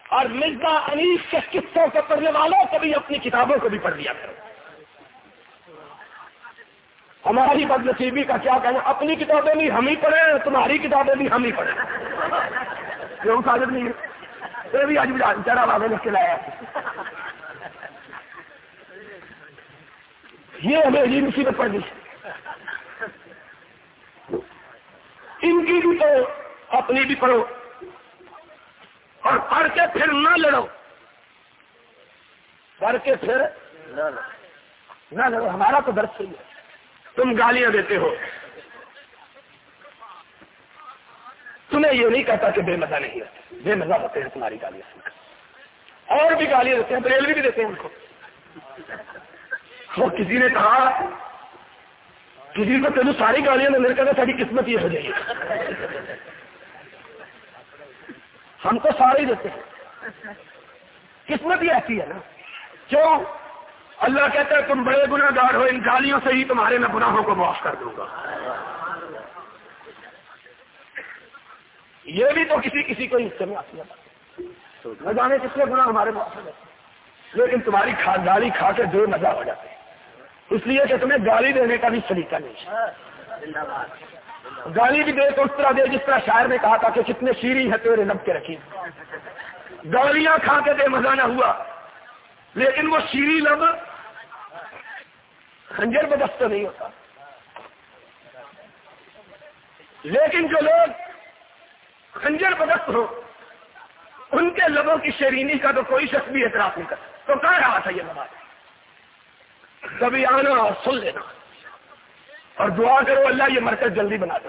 اور مرزا انیس کے قصوں کو پڑھنے والوں کو بھی اپنی کتابوں کو بھی پڑھ لیا کرو۔ ہماری بد نصیبی کا کیا کہنا؟ اپنی کتابیں بھی ہم ہی پڑھیں، تمہاری کتابیں بھی ہم ہی پڑھیں۔ کیوں ساجد نہیں یہ بھی آج بھی چڑھا بابے لکھ کے لایا یہ ہمیں عجیب مصیبت پڑ گئی ان کی بھی پڑھو اپنی بھی پڑھو۔ اور پڑھ کے پھر نہ لڑو۔ پڑھ کے پھر نہ لڑو۔ ہمارا تو درد صحیح ہے۔ تم گالیاں دیتے ہو۔ تمہیں یہ نہیں کہتا کہ بے مزہ نہیں ہے بے مزہ ہوتے ہیں تمہاری گالیاں سن کر۔ اور بھی گالیاں دیتے ہیں، بریلوی بھی دیتے ہیں ان کو۔ وہ کسی نے کہا، کسی کو تینوں ساری گالیاں میرے کہنا ساری قسمت یہ ہو جائے گی۔ ہم تو سارے دیتے ہیں۔ قسمت ہی ایسی ہے نا۔ کیوں؟ اللہ کہتا ہے، تم بڑے گناہ گار ہو، ان گالیوں سے ہی تمہارے میں گناہوں کو معاف کر دوں گا۔ یہ بھی تو کسی کسی کو حصے میں آتی ہے۔ نہ جانے کس کے گناہ ہمارے معاف ہو لیکن تمہاری کھا گالی کھا کے دو مزہ ہو جاتے ہیں۔ اس لیے کہ تمہیں گالی دینے کا بھی سلیقہ نہیں گالی بھی دے تو اس طرح دے جس طرح شاعر نے کہا تھا کہ کتنے شیریں ہے تیرے نب کے رکھی۔ گالیاں کھا کے دے مزہ نہ ہوا۔ لیکن وہ شیری لب خنجر پہ دست نہیں ہوتا۔ لیکن جو لوگ خنجر پہ دست ہو، ان کے لبوں کی شیرینی کا تو کوئی شخص بھی اعتراف نہیں کرتا۔ تو کہہ رہا تھا یہ نماز۔ کبھی آنا اور سن لینا۔ اور دعا کرو اللہ یہ مرکز جلدی بنا دے۔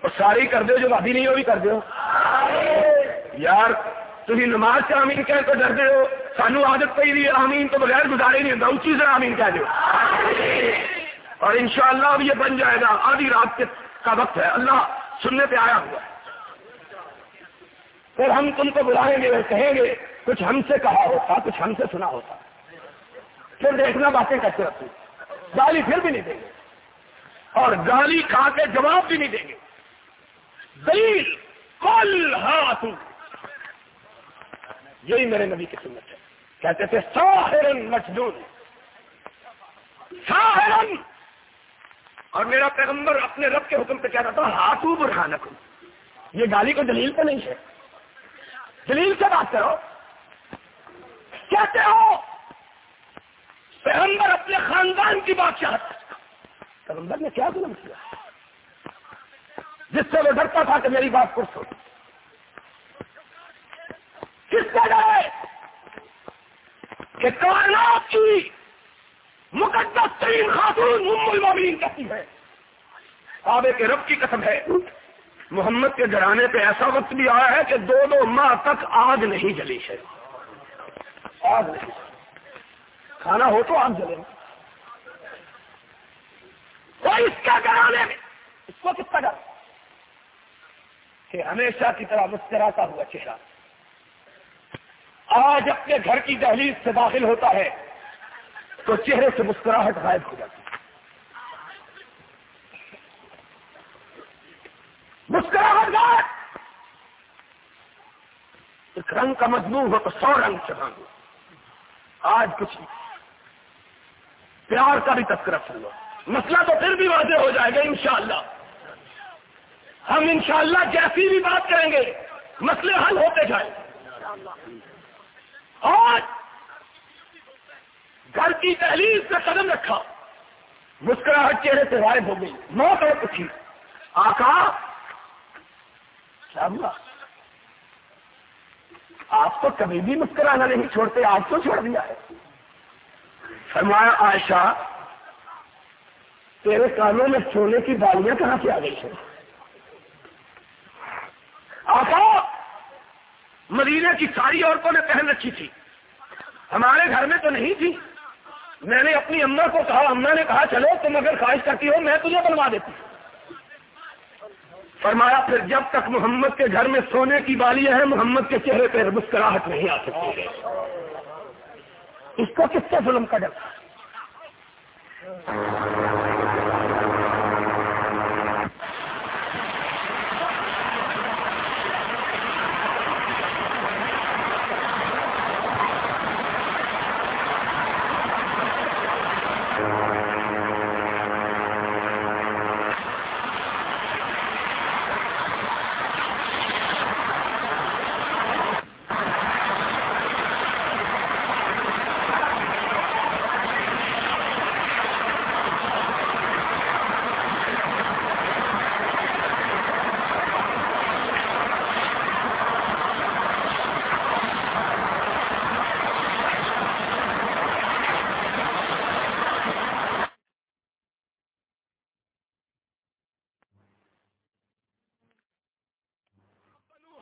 اور ساری کر دو جو وادی نہیں ہو بھی کر دو یار تھی نماز سے آمین کہہ تو ڈر ہو۔ سانو عادت پی رہی آمین تو بغیر گزارے نہیں ہوتا۔ اسی طرح آمین کہہ دو اور انشاءاللہ اب یہ بن جائے گا۔ آدھی رات کے کا وقت ہے۔ اللہ سننے پہ آیا ہوا پھر ہم تم کو بلائیں گے کہیں گے کچھ ہم سے کہا ہوتا کچھ ہم سے سنا ہوتا۔ پھر دیکھنا باتیں کرتے رہتے گالی پھر بھی نہیں دیں گے۔ اور گالی کھا کے جواب بھی نہیں دیں گے۔ دلیل کل ہاتھ یہی میرے نبی کی سنت ہے۔ کہتے تھے، ساحرن مجنون۔ ساحرن! اور میرا پیغمبر اپنے رب کے حکم پہ کہتا تھا، ہاتھوں برہانک یہ گالی کو دلیل پہ نہیں ہے۔ دلیل سے بات کرو۔ کہتے ہو پیغمبر اپنے خاندان کی بات چاہتا پیغمبر نے کیا ظلم کیا؟ جس سے وہ ڈرتا تھا کہ میری بات کو سو کس جگہ ہے کہ کائنات کی مقدس ترین خاتون ام المومنین کہتی ہے۔ آبے کے رب کی قسم ہے، محمد کے گھرانے پہ ایسا وقت بھی آیا ہے کہ دو دو ماہ تک آگ نہیں جلی ہے۔ آگ نہیں۔ کھانا ہو تو آگ جلے اس کا گھرانے میں، اس کو کس کا ڈر کہ ہمیشہ کی طرح مسکراتا ہوا چہرہ۔ آج اپنے گھر کی دہلیز سے داخل ہوتا ہے، تو چہرے سے مسکراہٹ غائب ہو جاتی۔ ہے مسکراہٹ غائب! ایک رنگ کا مضمون ہو تو سو رنگ چڑھا آج کچھ پیار کا بھی تذکرہ چل لو۔ مسئلہ تو پھر بھی واضح ہو جائے گا انشاءاللہ۔ ہم انشاءاللہ جیسی بھی بات کریں گے، مسئلے حل ہوتے جائیں۔ آج گھر کی تحریر سے قدم رکھا۔ مسکراہٹ چہرے سے غائب ہو گئی۔ موت اور پوچھی آقا، کیا ہوا؟ آپ تو کبھی بھی مسکرانا نہیں چھوڑتے آج تو چھوڑ دیا ہے۔ فرمایا، عائشہ، تیرے کانوں میں سونے کی بالیاں کہاں سے آ گئی ہیں? آقا، مدینہ کی ساری عورتوں نے پہن رکھی تھی۔ ہمارے گھر میں تو نہیں تھی۔ میں نے اپنی اما کو کہا، اما نے کہا، چلو، تم اگر خواہش کرتی ہو، میں تجھے بنوا دیتی فرمایا، پھر جب تک محمد کے گھر میں سونے کی بالیاں ہیں، محمد کے چہرے پہ مسکراہٹ نہیں آ سکتی ہے. اس کو کس سے ظلم کا ڈر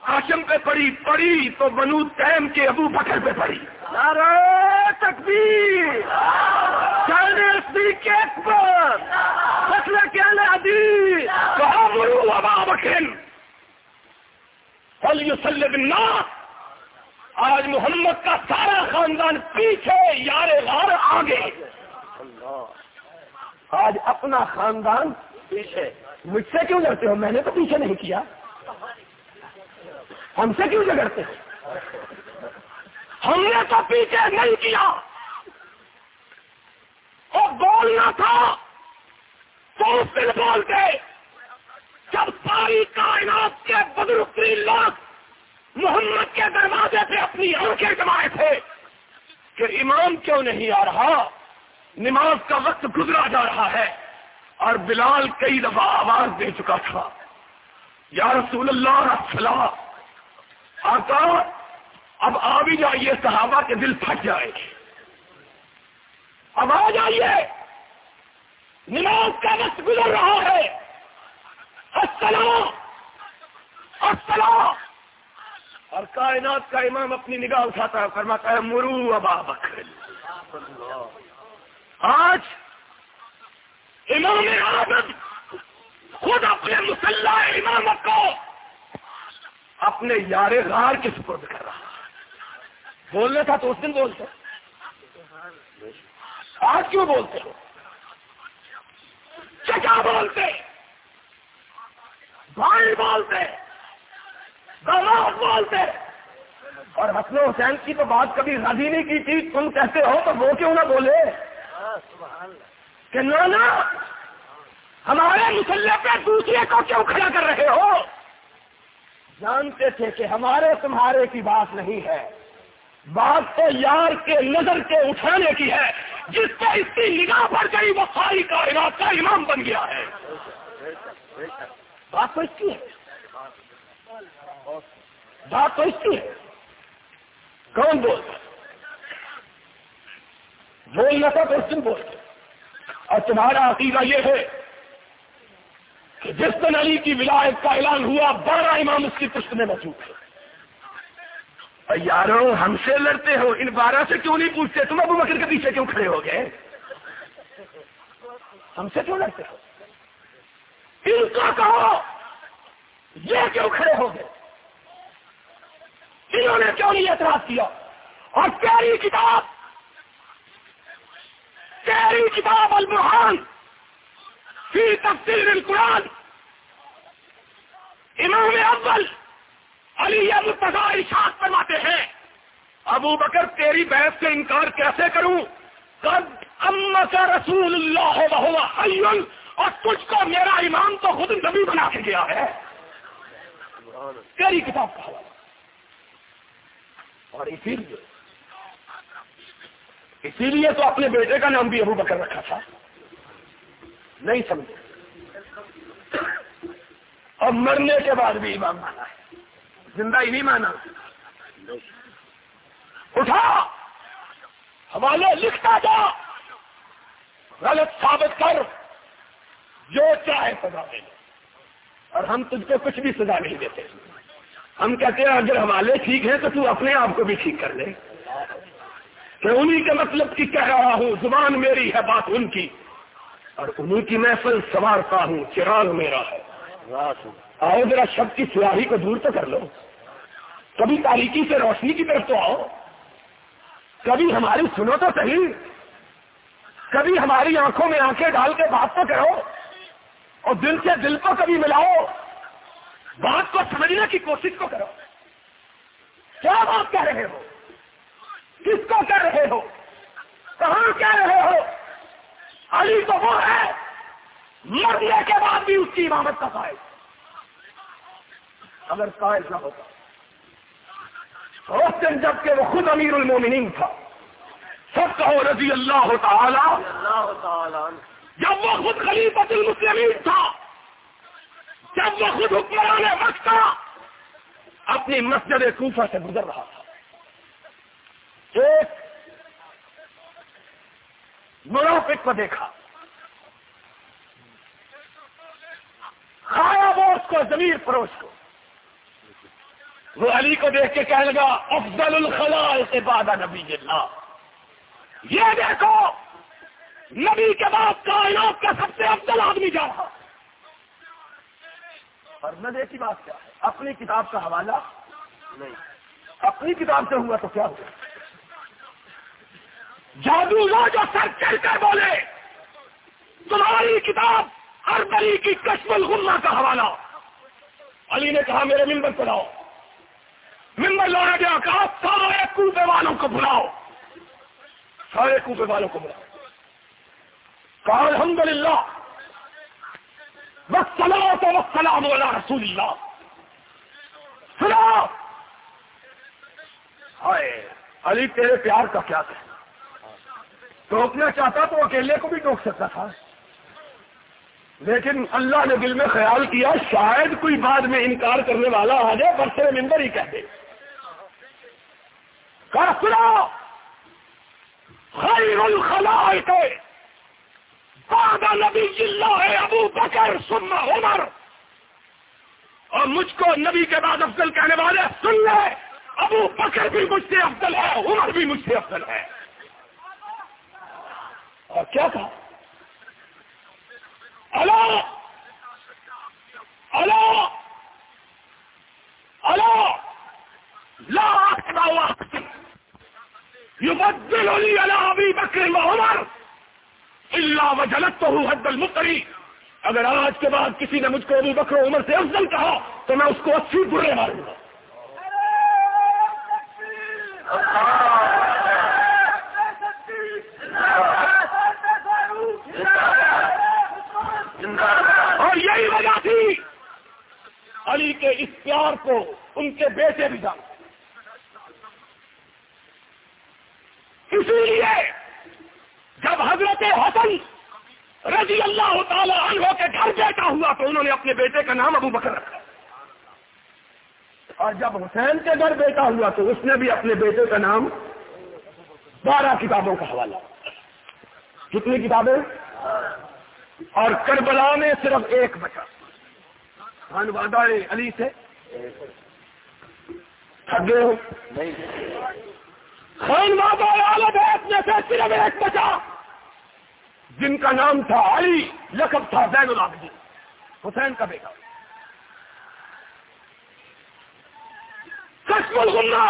ہاشم پہ پڑی تو بنو تیم کے ابو بکر پہ پڑی۔ تکبیر۔ مسئلہ کیا لادی کہا مرو ابا بکر۔ آج محمد کا سارا خاندان پیچھے یار غار آگے۔ آج اپنا خاندان پیچھے۔ مجھ سے کیوں لڑتے ہو؟ میں نے تو پیچھے نہیں کیا۔ ہم سے کیوں جگڑتے ہم نے تو پیچھے نہیں کیا۔ اور بولنا تھا، تو دل بولتے، جب ساری کائنات کے بدرکی لوگ محمد کے دروازے پہ اپنی آنکھیں جمائے تھے کہ امام کیوں نہیں آ رہا؟ نماز کا وقت گزرا جا رہا ہے اور بلال کئی دفعہ آواز دے چکا تھا۔ یا رسول اللہ السلام آقا، اب آ بھی جائیے، صحابہ کے دل پھٹ جائے۔ اب آ جائیے۔ نماز کا وقت گزر رہا ہے۔ السلام۔ السلام۔ اور کائنات کا امام اپنی نگاہ اٹھاتا ہے، فرماتا ہے، مرو ابا بکر۔ آج امام آدم خود اپنے مسلح امامت کو اپنے یار غار کے سپرد کر رہا بولنا تھا تو اس دن بولتے آج کیوں بولتے ہو؟ چچا بولتے بھائی بولتے بولتے اور حسن حسین کی تو بات کبھی راضی نہیں کی تھی۔ تم کہتے ہو تو وہ کیوں نہ بولے؟ کہ نانا، ہمارے مسلح پہ دوسرے کو کیوں کھڑا کر رہے ہو؟ جانتے تھے کہ ہمارے تمہارے کی بات نہیں ہے۔ بات تو یار کے نظر کے اٹھانے کی ہے۔ جس کو اس کی نگاہ پڑ گئی، وہ ساری کائنات کا امام بن گیا ہے۔ بات تو اس کی ہے۔ بات تو اس کی ہے۔ کون بولتا بولنا تھا تو تم بولتے اور تمہارا عقیدہ یہ ہے کہ جس دن علی کی ولایت کا اعلان ہوا، بارہ امام اس کی پشت میں موجود ہے یارو، ہم سے لڑتے ہو، ان بارہ سے کیوں نہیں پوچھتے؟ تم ابو بکر کے پیچھے کیوں کھڑے ہو گئے؟ ہم سے کیوں لڑتے ہو؟ ان کا کہو، یہ کیوں کھڑے ہو گئے؟ انہوں نے کیوں نہیں اعتراض کیا؟ اور پیاری کتاب پیاری کتاب البرحان فی تفصیل القرآن امام اول علی مرتضا ارشاد فرماتے ہیں، ابو بکر تیری بحث سے انکار کیسے کروں؟ کب ام کا رسول اللہ اور تجھ کو میرا امام تو خود نبی بنا کے گیا ہے۔ تیری کتاب کا حوالہ۔ اور اسی لیے اسی لیے تو اپنے بیٹے کا نام بھی ابو بکر رکھا تھا۔ نہیں سمجھے۔ اور مرنے کے بعد بھی امام مانا ہے۔ زندہ ہی نہیں مانا۔ اٹھا۔ حوالے لکھتا جا۔ غلط ثابت کر۔ جو چاہے سزا دے۔ اور ہم تجھ کو کچھ بھی سزا نہیں دیتے۔ ہم کہتے ہیں، اگر حوالے ٹھیک ہیں تو تو اپنے آپ کو بھی ٹھیک کر لے۔ کہ انہی کے مطلب کی کہہ رہا ہوں، زبان میری ہے، بات ان کی۔ اور انہی کی محفل سوارتا ہوں، چراغ میرا ہے۔ آؤ ذرا شب کی سیاہی کو دور تو کر لو۔ کبھی تاریخی سے روشنی کی طرف تو آؤ۔ کبھی ہماری سنو تو صحیح۔ کبھی ہماری آنکھوں میں آنکھیں ڈال کے بات تو کرو۔ اور دل سے دل کو کبھی ملاؤ۔ بات کو سمجھنے کی کوشش کو کرو۔ کیا بات کہہ رہے ہو؟ کس کو کہہ رہے ہو؟ کہاں کہہ رہے ہو؟ علی تو وہ ہے۔ مرنے کے بعد بھی اس کی امامت کا قائد اگر قائد نہ ہوتا اس دن جبکہ وہ خود امیر المومنین تھا، سب کہو رضی اللہ تعالی اللہ تعالی جب وہ خود خلیفت المسلمین تھا، جب وہ خود حکمران وقت تھا اپنی مسجد کوفہ سے گزر رہا تھا۔ ایک منافق کو دیکھا کھایا وہ اس کو زمین پروش کو۔ وہ علی کو دیکھ کے کہنے لگا، افضل الخلا سے بادہ نبی اللہ یہ دیکھو، نبی کے بعد کائنات کا سب سے افضل آدمی جا رہا۔ اور نہ کی بات کیا ہے؟ اپنی کتاب کا حوالہ نہیں۔ اپنی کتاب سے ہوا تو کیا ہوا جادو لو جو سر چل کر بولے۔ تمہاری کتاب ہر بری کی کشم الغمہ کا حوالہ۔ علی نے کہا، میرے ممبر پڑھاؤ ممبر لایا گیا، کہا سارے کوبے والوں کو بلاؤ۔ سارے کوبے والوں کو بلاؤ۔ کہا الحمد للہ بس تو بس سلام والا رسول اللہ۔ سلام ہائے، علی تیرے پیار کا کیا کہنا ٹوکنا چاہتا تو اکیلے کو بھی ٹوک سکتا تھا۔ لیکن اللہ نے دل میں خیال کیا، شاید کوئی بعد میں انکار کرنے والا آ جائے برسے ممبر ہی کہہ دے۔ سنا خیر الخلائق! بعد نبی اللہ ابو بکر سننا عمر۔ اور مجھ کو نبی کے بعد افضل کہنے والے، سن لے! ابو بکر بھی مجھ سے افضل ہے، عمر بھی مجھ سے افضل ہے۔ اور کیا تھا اللہ اللہ اللہ لا أكبر يبدل لي على بكر وعمر وجلته حد المقری اگر آج کے بعد کسی نے مجھ کو ابو بکر عمر سے افضل کہا تو میں اس کو اچھی برے ماروں گا. علی کے اس پیار کو ان کے بیٹے بھی جانتے اسی لیے جب حضرت حسن رضی اللہ تعالی عنہ کے گھر بیٹا ہوا تو انہوں نے اپنے بیٹے کا نام ابو بکر رکھا۔ اور جب حسین کے گھر بیٹا ہوا تو اس نے بھی اپنے بیٹے کا نام بارہ کتابوں کا حوالہ۔ کتنی کتابیں؟ اور کربلا میں صرف ایک بچا خان وادہ علی سے۔ ٹھگے ہو۔ خان وادہ عالم میں سے صرف ایک بچا جن کا نام تھا علی، لقب تھا زین العابدین۔ حسین کا بیٹا۔ کشم الغنا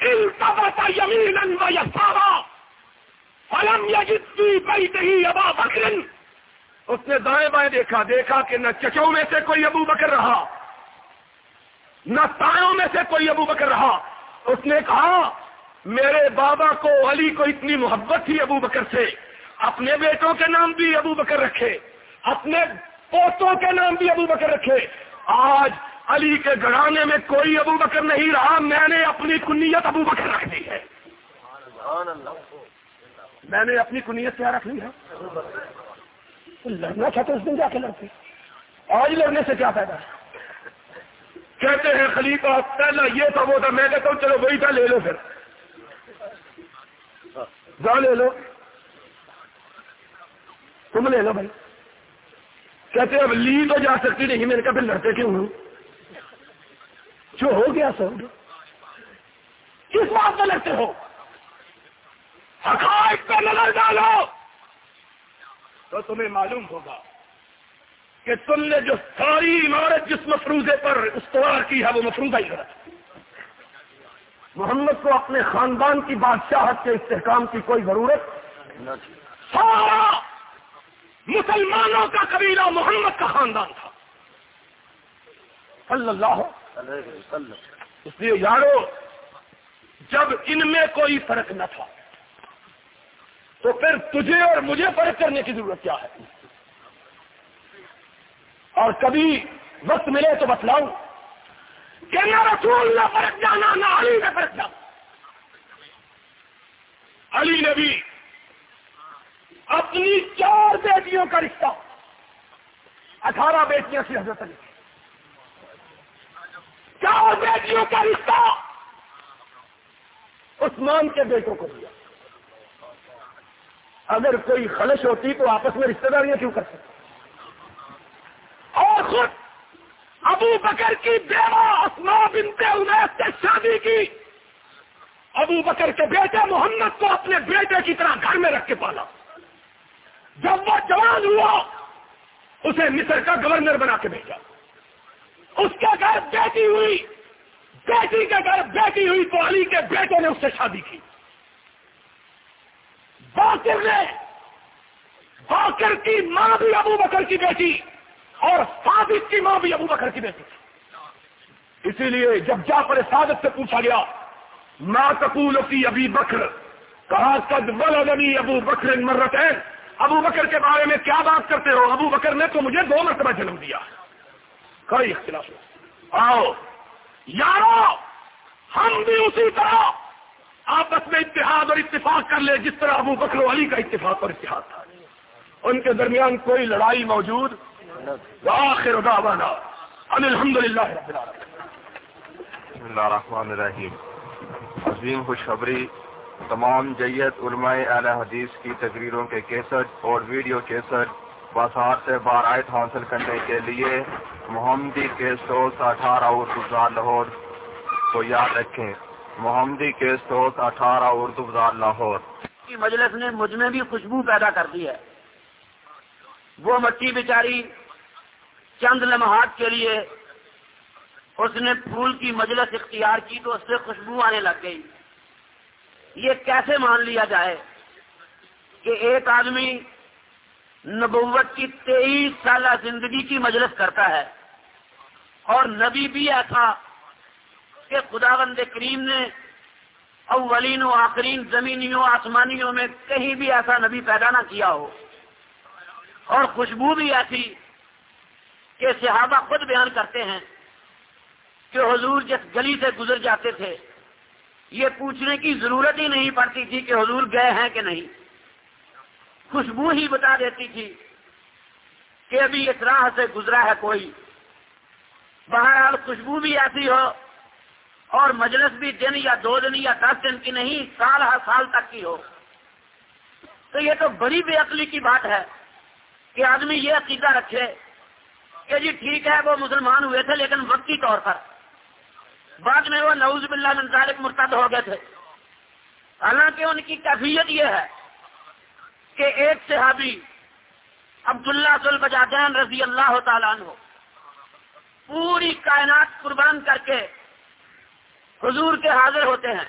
التفت يمينا ويسارا فلم يجد في بيته ابا بکر۔ اس نے دائیں بائیں دیکھا دیکھا کہ نہ چچوں میں سے کوئی ابو بکر رہا نہ تایوں میں سے کوئی ابو بکر رہا۔ اس نے کہا میرے بابا کو علی کو اتنی محبت تھی ابو بکر سے۔ اپنے بیٹوں کے نام بھی ابو بکر رکھے اپنے پوتوں کے نام بھی ابو بکر رکھے۔ آج علی کے گڑانے میں کوئی ابو بکر نہیں رہا میں نے اپنی کنیت ابو بکر رکھ دی ہے۔ میں نے اپنی کنیت کیا رکھ لی ہے؟ لڑنا چاہتے اس دن جا کے لڑتے آج لڑنے سے کیا فائدہ؟ کہتے ہیں خلیفہ، پہلا یہ تھا، وہ تھا۔ میں کہتا ہوں، چلو وہی تھا، لے لو پھر۔ جا لے لو۔ تم لے لو بھائی۔ کہتے اب لی تو جا سکتی نہیں۔ میرے کہا، پھر لڑتے کیوں ہوں جو ہو گیا سو۔ کس بات میں لڑتے ہو؟ حقائق پہ نظر ڈالو۔ تو تمہیں معلوم ہوگا کہ تم نے جو ساری عمارت جس مفروضے پر استوار کی ہے وہ مفروضہ ہی غلط محمد کو اپنے خاندان کی بادشاہت کے استحکام کی کوئی ضرورت؟ سارا مسلمانوں کا قبیلہ محمد کا خاندان تھا۔ صلی اللہ اس لیے یارو جب ان میں کوئی فرق نہ تھا تو پھر تجھے اور مجھے فرق کرنے کی ضرورت کیا ہے؟ اور کبھی وقت ملے تو بتلاؤں کہ نہ رسول نہ فرق جانا، نہ علی نے فرق جانا۔ علی نے بھی اپنی چار بیٹیوں کا رشتہ، اٹھارہ بیٹیاں سے حضرت علی۔ چار بیٹیوں کا رشتہ عثمان کے بیٹوں کو دیا۔ اگر کوئی خلش ہوتی تو آپس میں رشتے داریاں کیوں کر سکتے اور خود ابو بکر کی بیوہ اسما بنت انیس سے شادی کی۔ ابو بکر کے بیٹے محمد کو اپنے بیٹے کی طرح گھر میں رکھ کے پالا۔ جب وہ جوان ہوا، اسے مصر کا گورنر بنا کے بھیجا۔ اس کے گھر بیٹی ہوئی، بیٹی کے گھر بیٹی ہوئی تو علی کے بیٹے نے اس سے شادی کی۔ باقر نے باقر کی ماں بھی ابو بکر کی بیٹی اور صادق کی ماں بھی ابو بکر کی بیٹی۔ اسی لیے جب جا پر صادق سے پوچھا گیا ماں کپول کی ابھی بکر؟ کہا، قد ولدنی ابو بکر مرت ہے ابو بکر کے بارے میں کیا بات کرتے ہو؟ ابو بکر نے تو مجھے دو مرتبہ جنم دیا۔ کوئی اختلاف آؤ۔ یارو، ہم بھی اسی طرح آپس میں اتحاد اور اتفاق کر لے، جس طرح ابو بکر علی کا اتفاق اور اتحاد تھا۔ ان کے درمیان کوئی لڑائی موجود آخر دعوانا ان الحمد للہ اللہ الرحمن الرحیم۔ عظیم خوشخبری، تمام جیت علماء اہل حدیث کی تقریروں کے کیسٹ اور ویڈیو کیسٹ بازار سے بارائت حاصل کرنے کے لیے۔ محمدی کے سو اٹھارہ اردو بازار لاہور کو یاد رکھیں۔ محمدی کے سو اٹھارہ اردو بازار لاہور۔ کی مجلس نے مجھ میں بھی خوشبو پیدا کر دی ہے۔ وہ مٹی بیچاری چند لمحات کے لیے اس نے پھول کی مجلس اختیار کی تو اس سے خوشبو آنے لگ گئی۔ یہ کیسے مان لیا جائے کہ ایک آدمی نبوت کی تیئیس سالہ زندگی کی مجلس کرتا ہے اور نبی بھی ایسا کہ خدا بند کریم نے اولین و آخرین زمینیوں، آسمانیوں میں کہیں بھی ایسا نبی پیدا نہ کیا ہو۔ اور خوشبو بھی ایسی کہ صحابہ خود بیان کرتے ہیں کہ حضور جس گلی سے گزر جاتے تھے، یہ پوچھنے کی ضرورت ہی نہیں پڑتی تھی کہ حضور گئے ہیں کہ نہیں۔ خوشبو ہی بتا دیتی تھی کہ ابھی اس راہ سے گزرا ہے کوئی۔ بہرحال خوشبو بھی ایسی ہو اور مجلس بھی دن یا دو دن یا دس دن کی نہیں، سال ہر سال تک کی ہو۔ تو یہ تو بڑی بے عقلی کی بات ہے کہ آدمی یہ عقیدہ رکھے کہ جی ٹھیک ہے، وہ مسلمان ہوئے تھے لیکن وقتی طور پر۔ بعد میں وہ نعوذ باللہ من ذالک مرتد ہو گئے تھے۔ حالانکہ ان کی کیفیت یہ ہے کہ ایک صحابی عبداللہ سلبجادین رضی اللہ تعالیٰ عنہ پوری کائنات قربان کر کے حضور کے حاضر ہوتے ہیں۔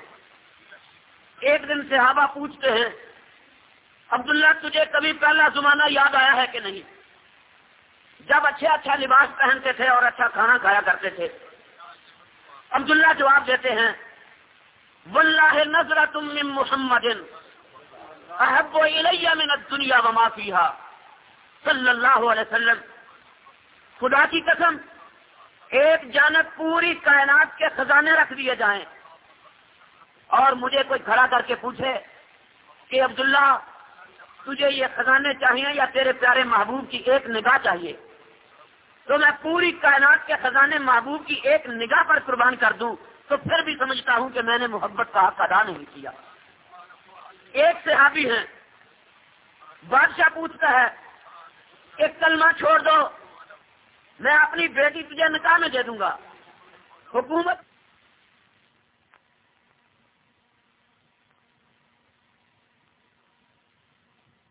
ایک دن صحابہ پوچھتے ہیں، عبداللہ تجھے کبھی پہلا زمانہ یاد آیا ہے کہ نہیں؟ جب اچھے اچھا لباس پہنتے تھے اور اچھا کھانا کھایا کرتے تھے۔ عبداللہ جواب دیتے ہیں، واللہ نظر تم من محمد، احب الیہ من الدنیا وما فیہا۔ صلی اللہ علیہ وسلم، خدا کی قسم ایک جانب پوری کائنات کے خزانے رکھ دیے جائیں۔ اور مجھے کوئی کھڑا کر کے پوچھے کہ عبداللہ، تجھے یہ خزانے چاہیے یا تیرے پیارے محبوب کی ایک نگاہ چاہیے؟ تو میں پوری کائنات کے خزانے محبوب کی ایک نگاہ پر قربان کر دوں، تو پھر بھی سمجھتا ہوں کہ میں نے محبت کا حق ادا نہیں کیا۔ ایک صحابی ہیں، بادشاہ پوچھتا ہے، ایک کلمہ چھوڑ دو۔ میں اپنی بیٹی تجھے نکاح میں دے دوں گا۔ حکومت